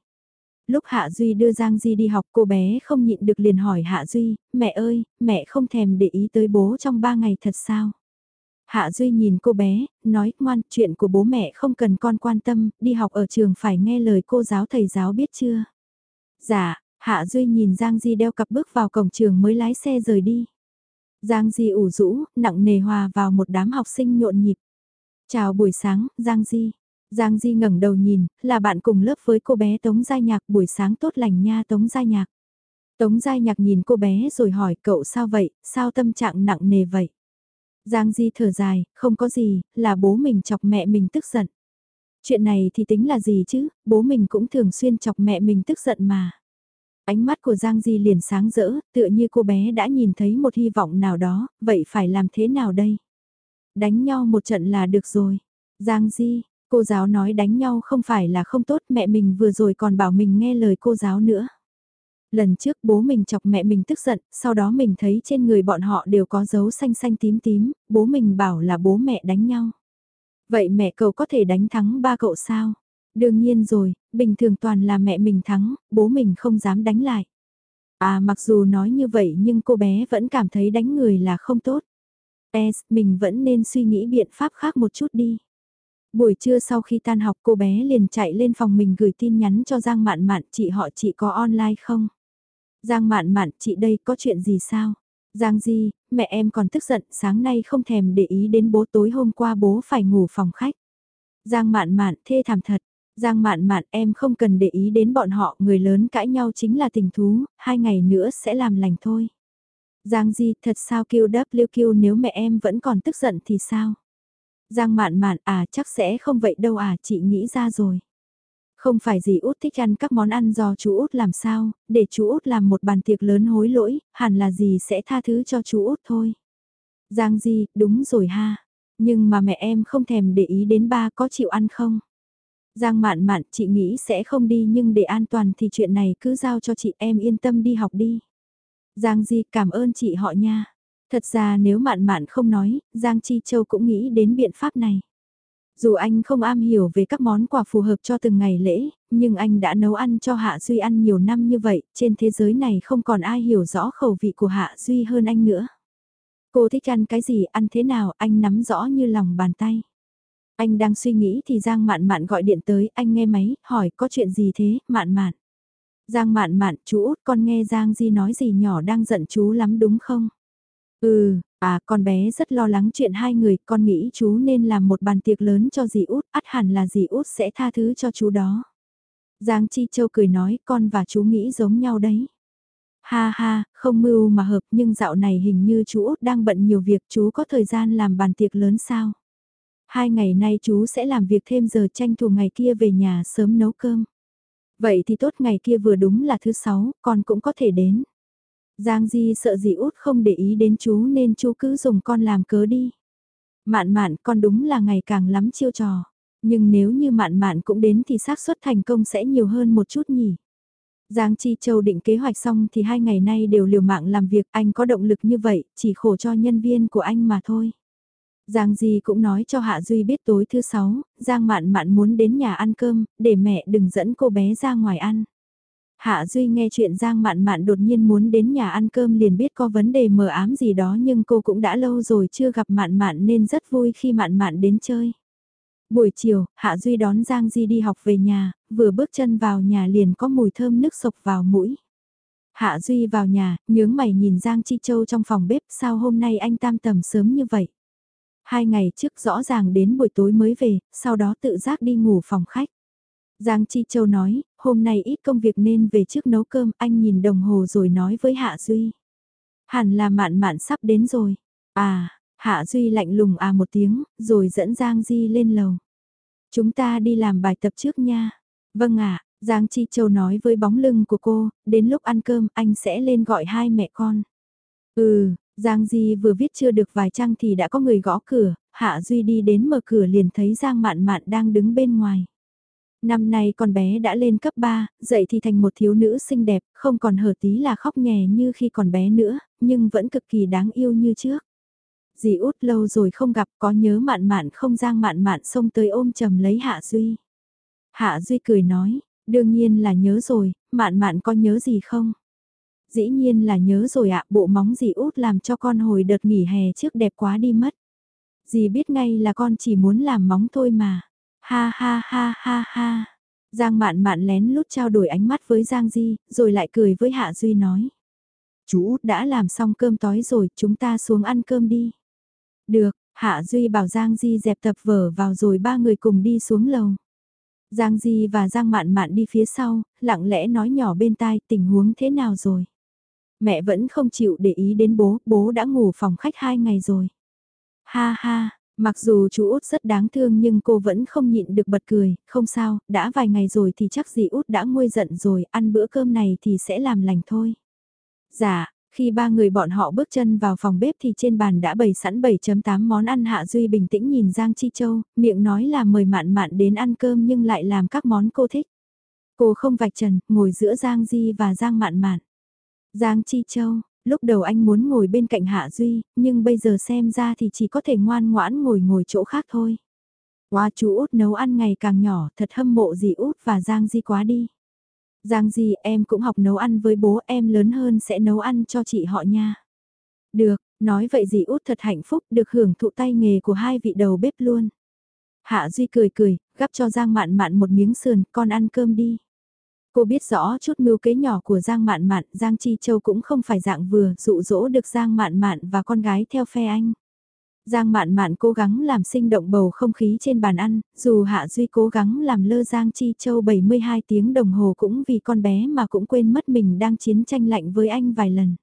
Lúc Hạ Duy đưa Giang Di đi học cô bé không nhịn được liền hỏi Hạ Duy, mẹ ơi, mẹ không thèm để ý tới bố trong ba ngày thật sao? Hạ Duy nhìn cô bé, nói ngoan chuyện của bố mẹ không cần con quan tâm, đi học ở trường phải nghe lời cô giáo thầy giáo biết chưa. Dạ, Hạ Duy nhìn Giang Di đeo cặp bước vào cổng trường mới lái xe rời đi. Giang Di ủ rũ, nặng nề hòa vào một đám học sinh nhộn nhịp. Chào buổi sáng, Giang Di. Giang Di ngẩng đầu nhìn, là bạn cùng lớp với cô bé Tống Giai Nhạc buổi sáng tốt lành nha Tống Giai Nhạc. Tống Giai Nhạc nhìn cô bé rồi hỏi cậu sao vậy, sao tâm trạng nặng nề vậy? Giang Di thở dài, không có gì, là bố mình chọc mẹ mình tức giận. Chuyện này thì tính là gì chứ, bố mình cũng thường xuyên chọc mẹ mình tức giận mà. Ánh mắt của Giang Di liền sáng rỡ, tựa như cô bé đã nhìn thấy một hy vọng nào đó, vậy phải làm thế nào đây? Đánh nhau một trận là được rồi. Giang Di, cô giáo nói đánh nhau không phải là không tốt, mẹ mình vừa rồi còn bảo mình nghe lời cô giáo nữa. Lần trước bố mình chọc mẹ mình tức giận, sau đó mình thấy trên người bọn họ đều có dấu xanh xanh tím tím, bố mình bảo là bố mẹ đánh nhau. Vậy mẹ cậu có thể đánh thắng ba cậu sao? Đương nhiên rồi, bình thường toàn là mẹ mình thắng, bố mình không dám đánh lại. À mặc dù nói như vậy nhưng cô bé vẫn cảm thấy đánh người là không tốt. Es, mình vẫn nên suy nghĩ biện pháp khác một chút đi. Buổi trưa sau khi tan học cô bé liền chạy lên phòng mình gửi tin nhắn cho Giang Mạn Mạn chị họ chị có online không? Giang Mạn Mạn chị đây có chuyện gì sao? Giang Di, mẹ em còn tức giận sáng nay không thèm để ý đến bố tối hôm qua bố phải ngủ phòng khách. Giang Mạn Mạn thê thảm thật, Giang mạn mạn em không cần để ý đến bọn họ, người lớn cãi nhau chính là tình thú, hai ngày nữa sẽ làm lành thôi. Giang Di, thật sao kêu W kêu nếu mẹ em vẫn còn tức giận thì sao? Giang mạn mạn, à chắc sẽ không vậy đâu à, chị nghĩ ra rồi. Không phải gì út thích ăn các món ăn do chú út làm sao, để chú út làm một bàn tiệc lớn hối lỗi, hẳn là gì sẽ tha thứ cho chú út thôi. Giang Di, đúng rồi ha. Nhưng mà mẹ em không thèm để ý đến ba có chịu ăn không? Giang mạn mạn chị nghĩ sẽ không đi nhưng để an toàn thì chuyện này cứ giao cho chị em yên tâm đi học đi. Giang Di cảm ơn chị họ nha. Thật ra nếu mạn mạn không nói, Giang Chi Châu cũng nghĩ đến biện pháp này. Dù anh không am hiểu về các món quà phù hợp cho từng ngày lễ, nhưng anh đã nấu ăn cho Hạ Duy ăn nhiều năm như vậy, trên thế giới này không còn ai hiểu rõ khẩu vị của Hạ Duy hơn anh nữa. Cô thích ăn cái gì, ăn thế nào, anh nắm rõ như lòng bàn tay. Anh đang suy nghĩ thì Giang Mạn Mạn gọi điện tới, anh nghe máy, hỏi có chuyện gì thế, Mạn Mạn. Giang Mạn Mạn, chú út con nghe Giang Di nói gì nhỏ đang giận chú lắm đúng không? Ừ, à con bé rất lo lắng chuyện hai người, con nghĩ chú nên làm một bàn tiệc lớn cho dì út, ắt hẳn là dì út sẽ tha thứ cho chú đó. Giang Chi Châu cười nói con và chú nghĩ giống nhau đấy. Ha ha, không mưu mà hợp nhưng dạo này hình như chú út đang bận nhiều việc chú có thời gian làm bàn tiệc lớn sao? Hai ngày nay chú sẽ làm việc thêm giờ tranh thủ ngày kia về nhà sớm nấu cơm. Vậy thì tốt ngày kia vừa đúng là thứ sáu, con cũng có thể đến. Giang Di sợ dì út không để ý đến chú nên chú cứ dùng con làm cớ đi. Mạn mạn con đúng là ngày càng lắm chiêu trò. Nhưng nếu như mạn mạn cũng đến thì xác suất thành công sẽ nhiều hơn một chút nhỉ. Giang Chi Châu định kế hoạch xong thì hai ngày nay đều liều mạng làm việc anh có động lực như vậy, chỉ khổ cho nhân viên của anh mà thôi. Giang Di cũng nói cho Hạ Duy biết tối thứ sáu, Giang Mạn Mạn muốn đến nhà ăn cơm, để mẹ đừng dẫn cô bé ra ngoài ăn. Hạ Duy nghe chuyện Giang Mạn Mạn đột nhiên muốn đến nhà ăn cơm liền biết có vấn đề mờ ám gì đó nhưng cô cũng đã lâu rồi chưa gặp Mạn Mạn nên rất vui khi Mạn Mạn đến chơi. Buổi chiều, Hạ Duy đón Giang Di đi học về nhà, vừa bước chân vào nhà liền có mùi thơm nước sộc vào mũi. Hạ Duy vào nhà, nhướng mày nhìn Giang Chi Châu trong phòng bếp sao hôm nay anh tam tầm sớm như vậy. Hai ngày trước rõ ràng đến buổi tối mới về, sau đó tự giác đi ngủ phòng khách. Giang Chi Châu nói, hôm nay ít công việc nên về trước nấu cơm, anh nhìn đồng hồ rồi nói với Hạ Duy. Hẳn là mạn mạn sắp đến rồi. À, Hạ Duy lạnh lùng à một tiếng, rồi dẫn Giang Di lên lầu. Chúng ta đi làm bài tập trước nha. Vâng ạ, Giang Chi Châu nói với bóng lưng của cô, đến lúc ăn cơm anh sẽ lên gọi hai mẹ con. Ừ, Giang Di vừa viết chưa được vài trang thì đã có người gõ cửa, Hạ Duy đi đến mở cửa liền thấy Giang Mạn Mạn đang đứng bên ngoài. Năm nay con bé đã lên cấp 3, dậy thì thành một thiếu nữ xinh đẹp, không còn hở tí là khóc nhè như khi còn bé nữa, nhưng vẫn cực kỳ đáng yêu như trước. Dì út lâu rồi không gặp có nhớ mạn mạn không giang mạn mạn xông tới ôm chầm lấy Hạ Duy. Hạ Duy cười nói, đương nhiên là nhớ rồi, mạn mạn có nhớ gì không? Dĩ nhiên là nhớ rồi ạ, bộ móng dì út làm cho con hồi đợt nghỉ hè trước đẹp quá đi mất. Dì biết ngay là con chỉ muốn làm móng thôi mà. Ha ha ha ha ha. Giang mạn mạn lén lút trao đổi ánh mắt với Giang Di, rồi lại cười với Hạ Duy nói. Chú út đã làm xong cơm tối rồi, chúng ta xuống ăn cơm đi. Được, Hạ Duy bảo Giang Di dẹp tập vở vào rồi ba người cùng đi xuống lầu. Giang Di và Giang Mạn Mạn đi phía sau, lặng lẽ nói nhỏ bên tai tình huống thế nào rồi. Mẹ vẫn không chịu để ý đến bố, bố đã ngủ phòng khách hai ngày rồi. Ha ha, mặc dù chú út rất đáng thương nhưng cô vẫn không nhịn được bật cười, không sao, đã vài ngày rồi thì chắc dì út đã nguôi giận rồi, ăn bữa cơm này thì sẽ làm lành thôi. Dạ, khi ba người bọn họ bước chân vào phòng bếp thì trên bàn đã bày sẵn 7.8 món ăn Hạ Duy bình tĩnh nhìn Giang Chi Châu, miệng nói là mời mạn mạn đến ăn cơm nhưng lại làm các món cô thích. Cô không vạch trần, ngồi giữa Giang Di và Giang mạn mạn. Giang Chi Châu, lúc đầu anh muốn ngồi bên cạnh Hạ Duy, nhưng bây giờ xem ra thì chỉ có thể ngoan ngoãn ngồi ngồi chỗ khác thôi. Qua chú út nấu ăn ngày càng nhỏ, thật hâm mộ dì út và Giang Di quá đi. Giang Di em cũng học nấu ăn với bố em lớn hơn sẽ nấu ăn cho chị họ nha. Được, nói vậy dì út thật hạnh phúc được hưởng thụ tay nghề của hai vị đầu bếp luôn. Hạ Duy cười cười, gắp cho Giang Mạn Mạn một miếng sườn, con ăn cơm đi. Cô biết rõ chút mưu kế nhỏ của Giang Mạn Mạn, Giang Chi Châu cũng không phải dạng vừa, dụ dỗ được Giang Mạn Mạn và con gái theo phe anh. Giang mạn mạn cố gắng làm sinh động bầu không khí trên bàn ăn, dù Hạ Duy cố gắng làm lơ Giang Chi Châu 72 tiếng đồng hồ cũng vì con bé mà cũng quên mất mình đang chiến tranh lạnh với anh vài lần.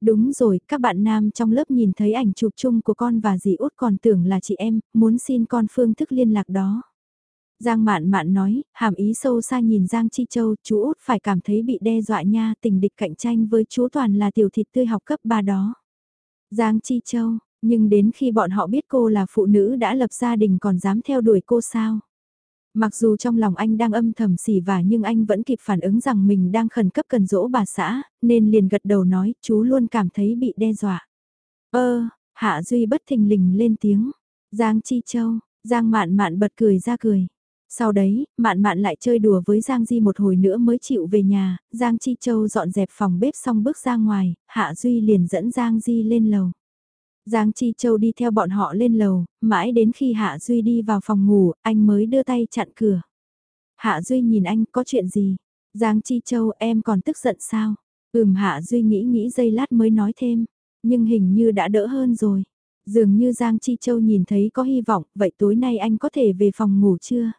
Đúng rồi, các bạn nam trong lớp nhìn thấy ảnh chụp chung của con và dì út còn tưởng là chị em, muốn xin con phương thức liên lạc đó. Giang mạn mạn nói, hàm ý sâu xa nhìn Giang Chi Châu, chú út phải cảm thấy bị đe dọa nha, tình địch cạnh tranh với chú Toàn là tiểu thịt tươi học cấp 3 đó. Giang Chi Châu, nhưng đến khi bọn họ biết cô là phụ nữ đã lập gia đình còn dám theo đuổi cô sao? Mặc dù trong lòng anh đang âm thầm xỉ vả nhưng anh vẫn kịp phản ứng rằng mình đang khẩn cấp cần dỗ bà xã, nên liền gật đầu nói chú luôn cảm thấy bị đe dọa. Ơ, Hạ Duy bất thình lình lên tiếng. Giang Chi Châu, Giang Mạn Mạn bật cười ra cười. Sau đấy, Mạn Mạn lại chơi đùa với Giang Di một hồi nữa mới chịu về nhà, Giang Chi Châu dọn dẹp phòng bếp xong bước ra ngoài, Hạ Duy liền dẫn Giang Di lên lầu. Giang Chi Châu đi theo bọn họ lên lầu, mãi đến khi Hạ Duy đi vào phòng ngủ, anh mới đưa tay chặn cửa. Hạ Duy nhìn anh, có chuyện gì? Giang Chi Châu em còn tức giận sao? Ừm Hạ Duy nghĩ nghĩ giây lát mới nói thêm, nhưng hình như đã đỡ hơn rồi. Dường như Giang Chi Châu nhìn thấy có hy vọng, vậy tối nay anh có thể về phòng ngủ chưa?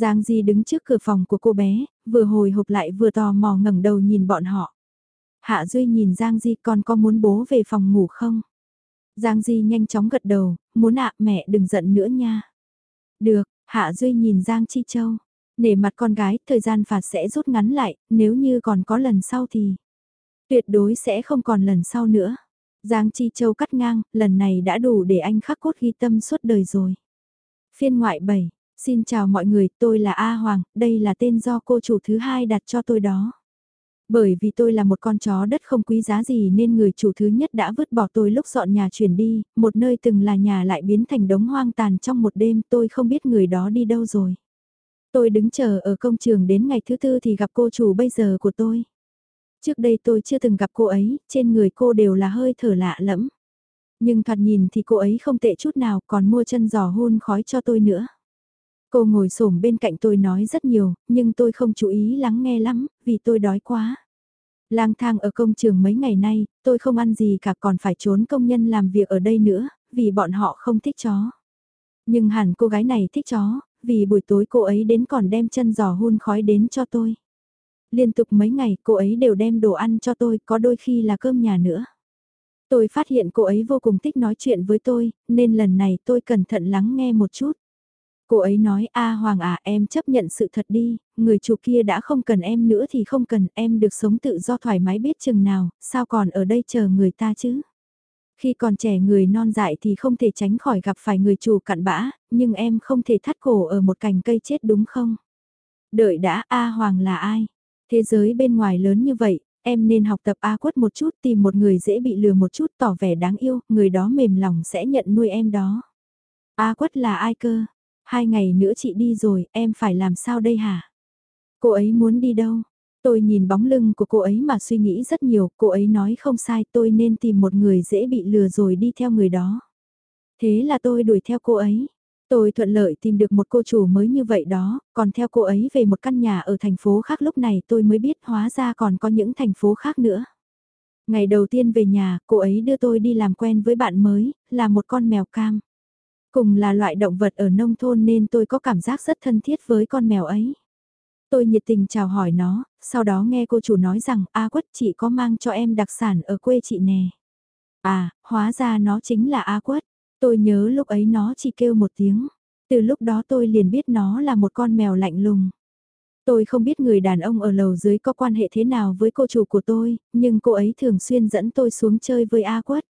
Giang Di đứng trước cửa phòng của cô bé, vừa hồi hộp lại vừa tò mò ngẩng đầu nhìn bọn họ. Hạ Duy nhìn Giang Di con có muốn bố về phòng ngủ không? Giang Di nhanh chóng gật đầu, muốn ạ mẹ đừng giận nữa nha. Được, Hạ Duy nhìn Giang Chi Châu. Nể mặt con gái, thời gian phạt sẽ rút ngắn lại, nếu như còn có lần sau thì... Tuyệt đối sẽ không còn lần sau nữa. Giang Chi Châu cắt ngang, lần này đã đủ để anh khắc cốt ghi tâm suốt đời rồi. Phiên ngoại 7, xin chào mọi người, tôi là A Hoàng, đây là tên do cô chủ thứ hai đặt cho tôi đó. Bởi vì tôi là một con chó đất không quý giá gì nên người chủ thứ nhất đã vứt bỏ tôi lúc dọn nhà chuyển đi, một nơi từng là nhà lại biến thành đống hoang tàn trong một đêm tôi không biết người đó đi đâu rồi. Tôi đứng chờ ở công trường đến ngày thứ tư thì gặp cô chủ bây giờ của tôi. Trước đây tôi chưa từng gặp cô ấy, trên người cô đều là hơi thở lạ lẫm. Nhưng thoạt nhìn thì cô ấy không tệ chút nào còn mua chân giò hôn khói cho tôi nữa. Cô ngồi xổm bên cạnh tôi nói rất nhiều, nhưng tôi không chú ý lắng nghe lắm, vì tôi đói quá. Lang thang ở công trường mấy ngày nay, tôi không ăn gì cả còn phải trốn công nhân làm việc ở đây nữa, vì bọn họ không thích chó. Nhưng hẳn cô gái này thích chó, vì buổi tối cô ấy đến còn đem chân giò hun khói đến cho tôi. Liên tục mấy ngày cô ấy đều đem đồ ăn cho tôi, có đôi khi là cơm nhà nữa. Tôi phát hiện cô ấy vô cùng thích nói chuyện với tôi, nên lần này tôi cẩn thận lắng nghe một chút. Cô ấy nói a Hoàng à em chấp nhận sự thật đi, người chủ kia đã không cần em nữa thì không cần em được sống tự do thoải mái biết chừng nào, sao còn ở đây chờ người ta chứ. Khi còn trẻ người non dại thì không thể tránh khỏi gặp phải người chủ cặn bã, nhưng em không thể thắt cổ ở một cành cây chết đúng không? Đợi đã A Hoàng là ai? Thế giới bên ngoài lớn như vậy, em nên học tập A quất một chút tìm một người dễ bị lừa một chút tỏ vẻ đáng yêu, người đó mềm lòng sẽ nhận nuôi em đó. A quất là ai cơ? Hai ngày nữa chị đi rồi, em phải làm sao đây hả? Cô ấy muốn đi đâu? Tôi nhìn bóng lưng của cô ấy mà suy nghĩ rất nhiều, cô ấy nói không sai tôi nên tìm một người dễ bị lừa rồi đi theo người đó. Thế là tôi đuổi theo cô ấy. Tôi thuận lợi tìm được một cô chủ mới như vậy đó, còn theo cô ấy về một căn nhà ở thành phố khác lúc này tôi mới biết hóa ra còn có những thành phố khác nữa. Ngày đầu tiên về nhà, cô ấy đưa tôi đi làm quen với bạn mới, là một con mèo cam. Cùng là loại động vật ở nông thôn nên tôi có cảm giác rất thân thiết với con mèo ấy. Tôi nhiệt tình chào hỏi nó, sau đó nghe cô chủ nói rằng A quất chị có mang cho em đặc sản ở quê chị nè. À, hóa ra nó chính là A quất. Tôi nhớ lúc ấy nó chỉ kêu một tiếng. Từ lúc đó tôi liền biết nó là một con mèo lạnh lùng. Tôi không biết người đàn ông ở lầu dưới có quan hệ thế nào với cô chủ của tôi, nhưng cô ấy thường xuyên dẫn tôi xuống chơi với A quất.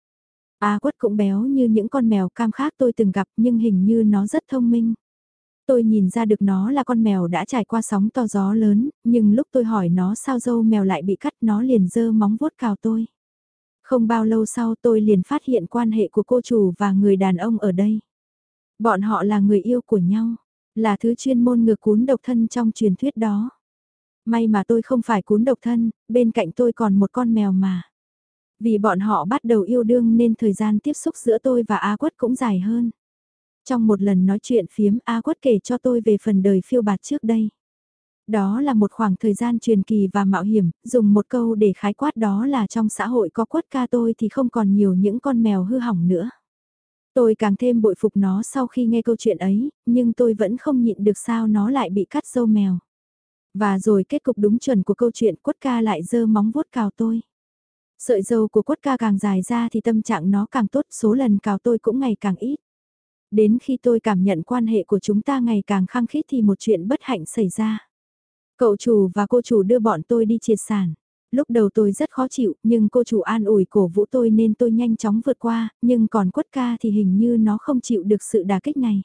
A quất cũng béo như những con mèo cam khác tôi từng gặp nhưng hình như nó rất thông minh. Tôi nhìn ra được nó là con mèo đã trải qua sóng to gió lớn, nhưng lúc tôi hỏi nó sao dâu mèo lại bị cắt nó liền dơ móng vuốt cào tôi. Không bao lâu sau tôi liền phát hiện quan hệ của cô chủ và người đàn ông ở đây. Bọn họ là người yêu của nhau, là thứ chuyên môn ngược cún độc thân trong truyền thuyết đó. May mà tôi không phải cún độc thân, bên cạnh tôi còn một con mèo mà. Vì bọn họ bắt đầu yêu đương nên thời gian tiếp xúc giữa tôi và A Quất cũng dài hơn. Trong một lần nói chuyện phiếm A Quất kể cho tôi về phần đời phiêu bạt trước đây. Đó là một khoảng thời gian truyền kỳ và mạo hiểm, dùng một câu để khái quát đó là trong xã hội có quất ca tôi thì không còn nhiều những con mèo hư hỏng nữa. Tôi càng thêm bội phục nó sau khi nghe câu chuyện ấy, nhưng tôi vẫn không nhịn được sao nó lại bị cắt dâu mèo. Và rồi kết cục đúng chuẩn của câu chuyện quất ca lại dơ móng vuốt cào tôi. Sợi dâu của quất ca càng dài ra thì tâm trạng nó càng tốt, số lần cào tôi cũng ngày càng ít. Đến khi tôi cảm nhận quan hệ của chúng ta ngày càng khăng khít thì một chuyện bất hạnh xảy ra. Cậu chủ và cô chủ đưa bọn tôi đi triệt sản. Lúc đầu tôi rất khó chịu, nhưng cô chủ an ủi cổ vũ tôi nên tôi nhanh chóng vượt qua, nhưng còn quất ca thì hình như nó không chịu được sự đả kích này.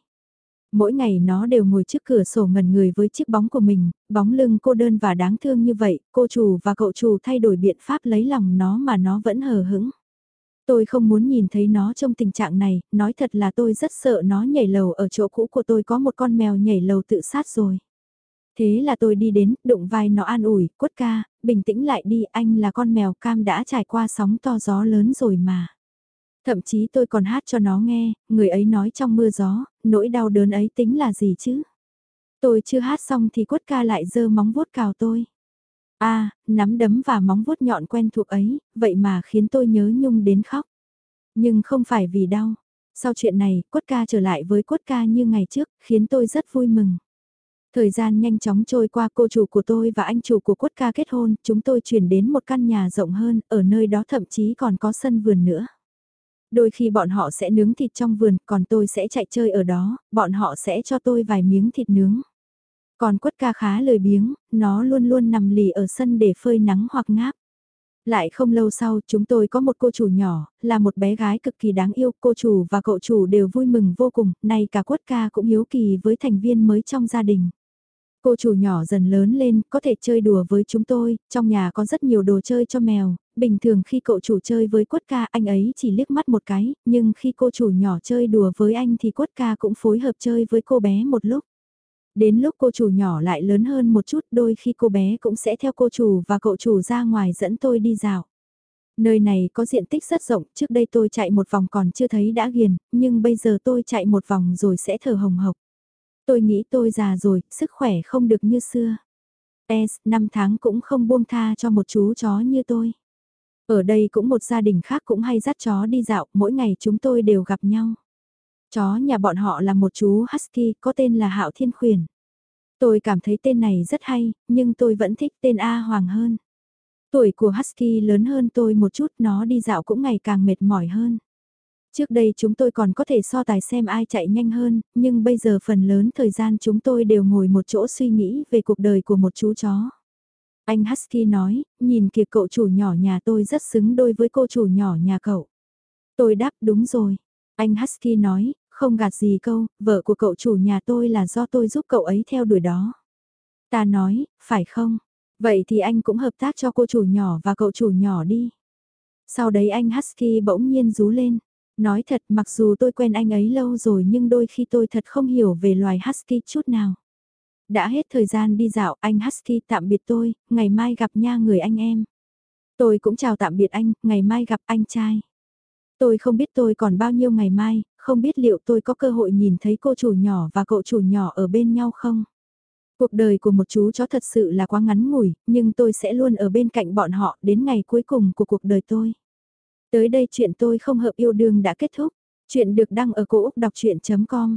Mỗi ngày nó đều ngồi trước cửa sổ ngẩn người với chiếc bóng của mình, bóng lưng cô đơn và đáng thương như vậy, cô chủ và cậu chủ thay đổi biện pháp lấy lòng nó mà nó vẫn hờ hững. Tôi không muốn nhìn thấy nó trong tình trạng này, nói thật là tôi rất sợ nó nhảy lầu ở chỗ cũ của tôi có một con mèo nhảy lầu tự sát rồi. Thế là tôi đi đến, đụng vai nó an ủi, quất ca, bình tĩnh lại đi, anh là con mèo cam đã trải qua sóng to gió lớn rồi mà. Thậm chí tôi còn hát cho nó nghe, người ấy nói trong mưa gió, nỗi đau đớn ấy tính là gì chứ? Tôi chưa hát xong thì quất ca lại giơ móng vuốt cào tôi. a à, nắm đấm và móng vuốt nhọn quen thuộc ấy, vậy mà khiến tôi nhớ nhung đến khóc. Nhưng không phải vì đau. Sau chuyện này, quất ca trở lại với quất ca như ngày trước, khiến tôi rất vui mừng. Thời gian nhanh chóng trôi qua cô chủ của tôi và anh chủ của quất ca kết hôn, chúng tôi chuyển đến một căn nhà rộng hơn, ở nơi đó thậm chí còn có sân vườn nữa. Đôi khi bọn họ sẽ nướng thịt trong vườn, còn tôi sẽ chạy chơi ở đó, bọn họ sẽ cho tôi vài miếng thịt nướng. Còn quất ca khá lười biếng, nó luôn luôn nằm lì ở sân để phơi nắng hoặc ngáp. Lại không lâu sau chúng tôi có một cô chủ nhỏ, là một bé gái cực kỳ đáng yêu, cô chủ và cậu chủ đều vui mừng vô cùng, nay cả quất ca cũng hiếu kỳ với thành viên mới trong gia đình. Cô chủ nhỏ dần lớn lên, có thể chơi đùa với chúng tôi, trong nhà có rất nhiều đồ chơi cho mèo, bình thường khi cậu chủ chơi với quất ca anh ấy chỉ liếc mắt một cái, nhưng khi cô chủ nhỏ chơi đùa với anh thì quất ca cũng phối hợp chơi với cô bé một lúc. Đến lúc cô chủ nhỏ lại lớn hơn một chút đôi khi cô bé cũng sẽ theo cô chủ và cậu chủ ra ngoài dẫn tôi đi dạo. Nơi này có diện tích rất rộng, trước đây tôi chạy một vòng còn chưa thấy đã ghiền, nhưng bây giờ tôi chạy một vòng rồi sẽ thở hồng hộc. Tôi nghĩ tôi già rồi, sức khỏe không được như xưa. S, năm tháng cũng không buông tha cho một chú chó như tôi. Ở đây cũng một gia đình khác cũng hay dắt chó đi dạo, mỗi ngày chúng tôi đều gặp nhau. Chó nhà bọn họ là một chú Husky có tên là Hạo Thiên Khuyển. Tôi cảm thấy tên này rất hay, nhưng tôi vẫn thích tên A Hoàng hơn. Tuổi của Husky lớn hơn tôi một chút nó đi dạo cũng ngày càng mệt mỏi hơn. Trước đây chúng tôi còn có thể so tài xem ai chạy nhanh hơn, nhưng bây giờ phần lớn thời gian chúng tôi đều ngồi một chỗ suy nghĩ về cuộc đời của một chú chó. Anh Husky nói, nhìn kìa cậu chủ nhỏ nhà tôi rất xứng đôi với cô chủ nhỏ nhà cậu. Tôi đáp đúng rồi. Anh Husky nói, không gạt gì câu, vợ của cậu chủ nhà tôi là do tôi giúp cậu ấy theo đuổi đó. Ta nói, phải không? Vậy thì anh cũng hợp tác cho cô chủ nhỏ và cậu chủ nhỏ đi. Sau đấy anh Husky bỗng nhiên rú lên. Nói thật mặc dù tôi quen anh ấy lâu rồi nhưng đôi khi tôi thật không hiểu về loài Husky chút nào. Đã hết thời gian đi dạo anh Husky tạm biệt tôi, ngày mai gặp nha người anh em. Tôi cũng chào tạm biệt anh, ngày mai gặp anh trai. Tôi không biết tôi còn bao nhiêu ngày mai, không biết liệu tôi có cơ hội nhìn thấy cô chủ nhỏ và cậu chủ nhỏ ở bên nhau không? Cuộc đời của một chú chó thật sự là quá ngắn ngủi, nhưng tôi sẽ luôn ở bên cạnh bọn họ đến ngày cuối cùng của cuộc đời tôi. Tới đây chuyện tôi không hợp yêu đương đã kết thúc. Chuyện được đăng ở cổ Úc đọc chuyện.com.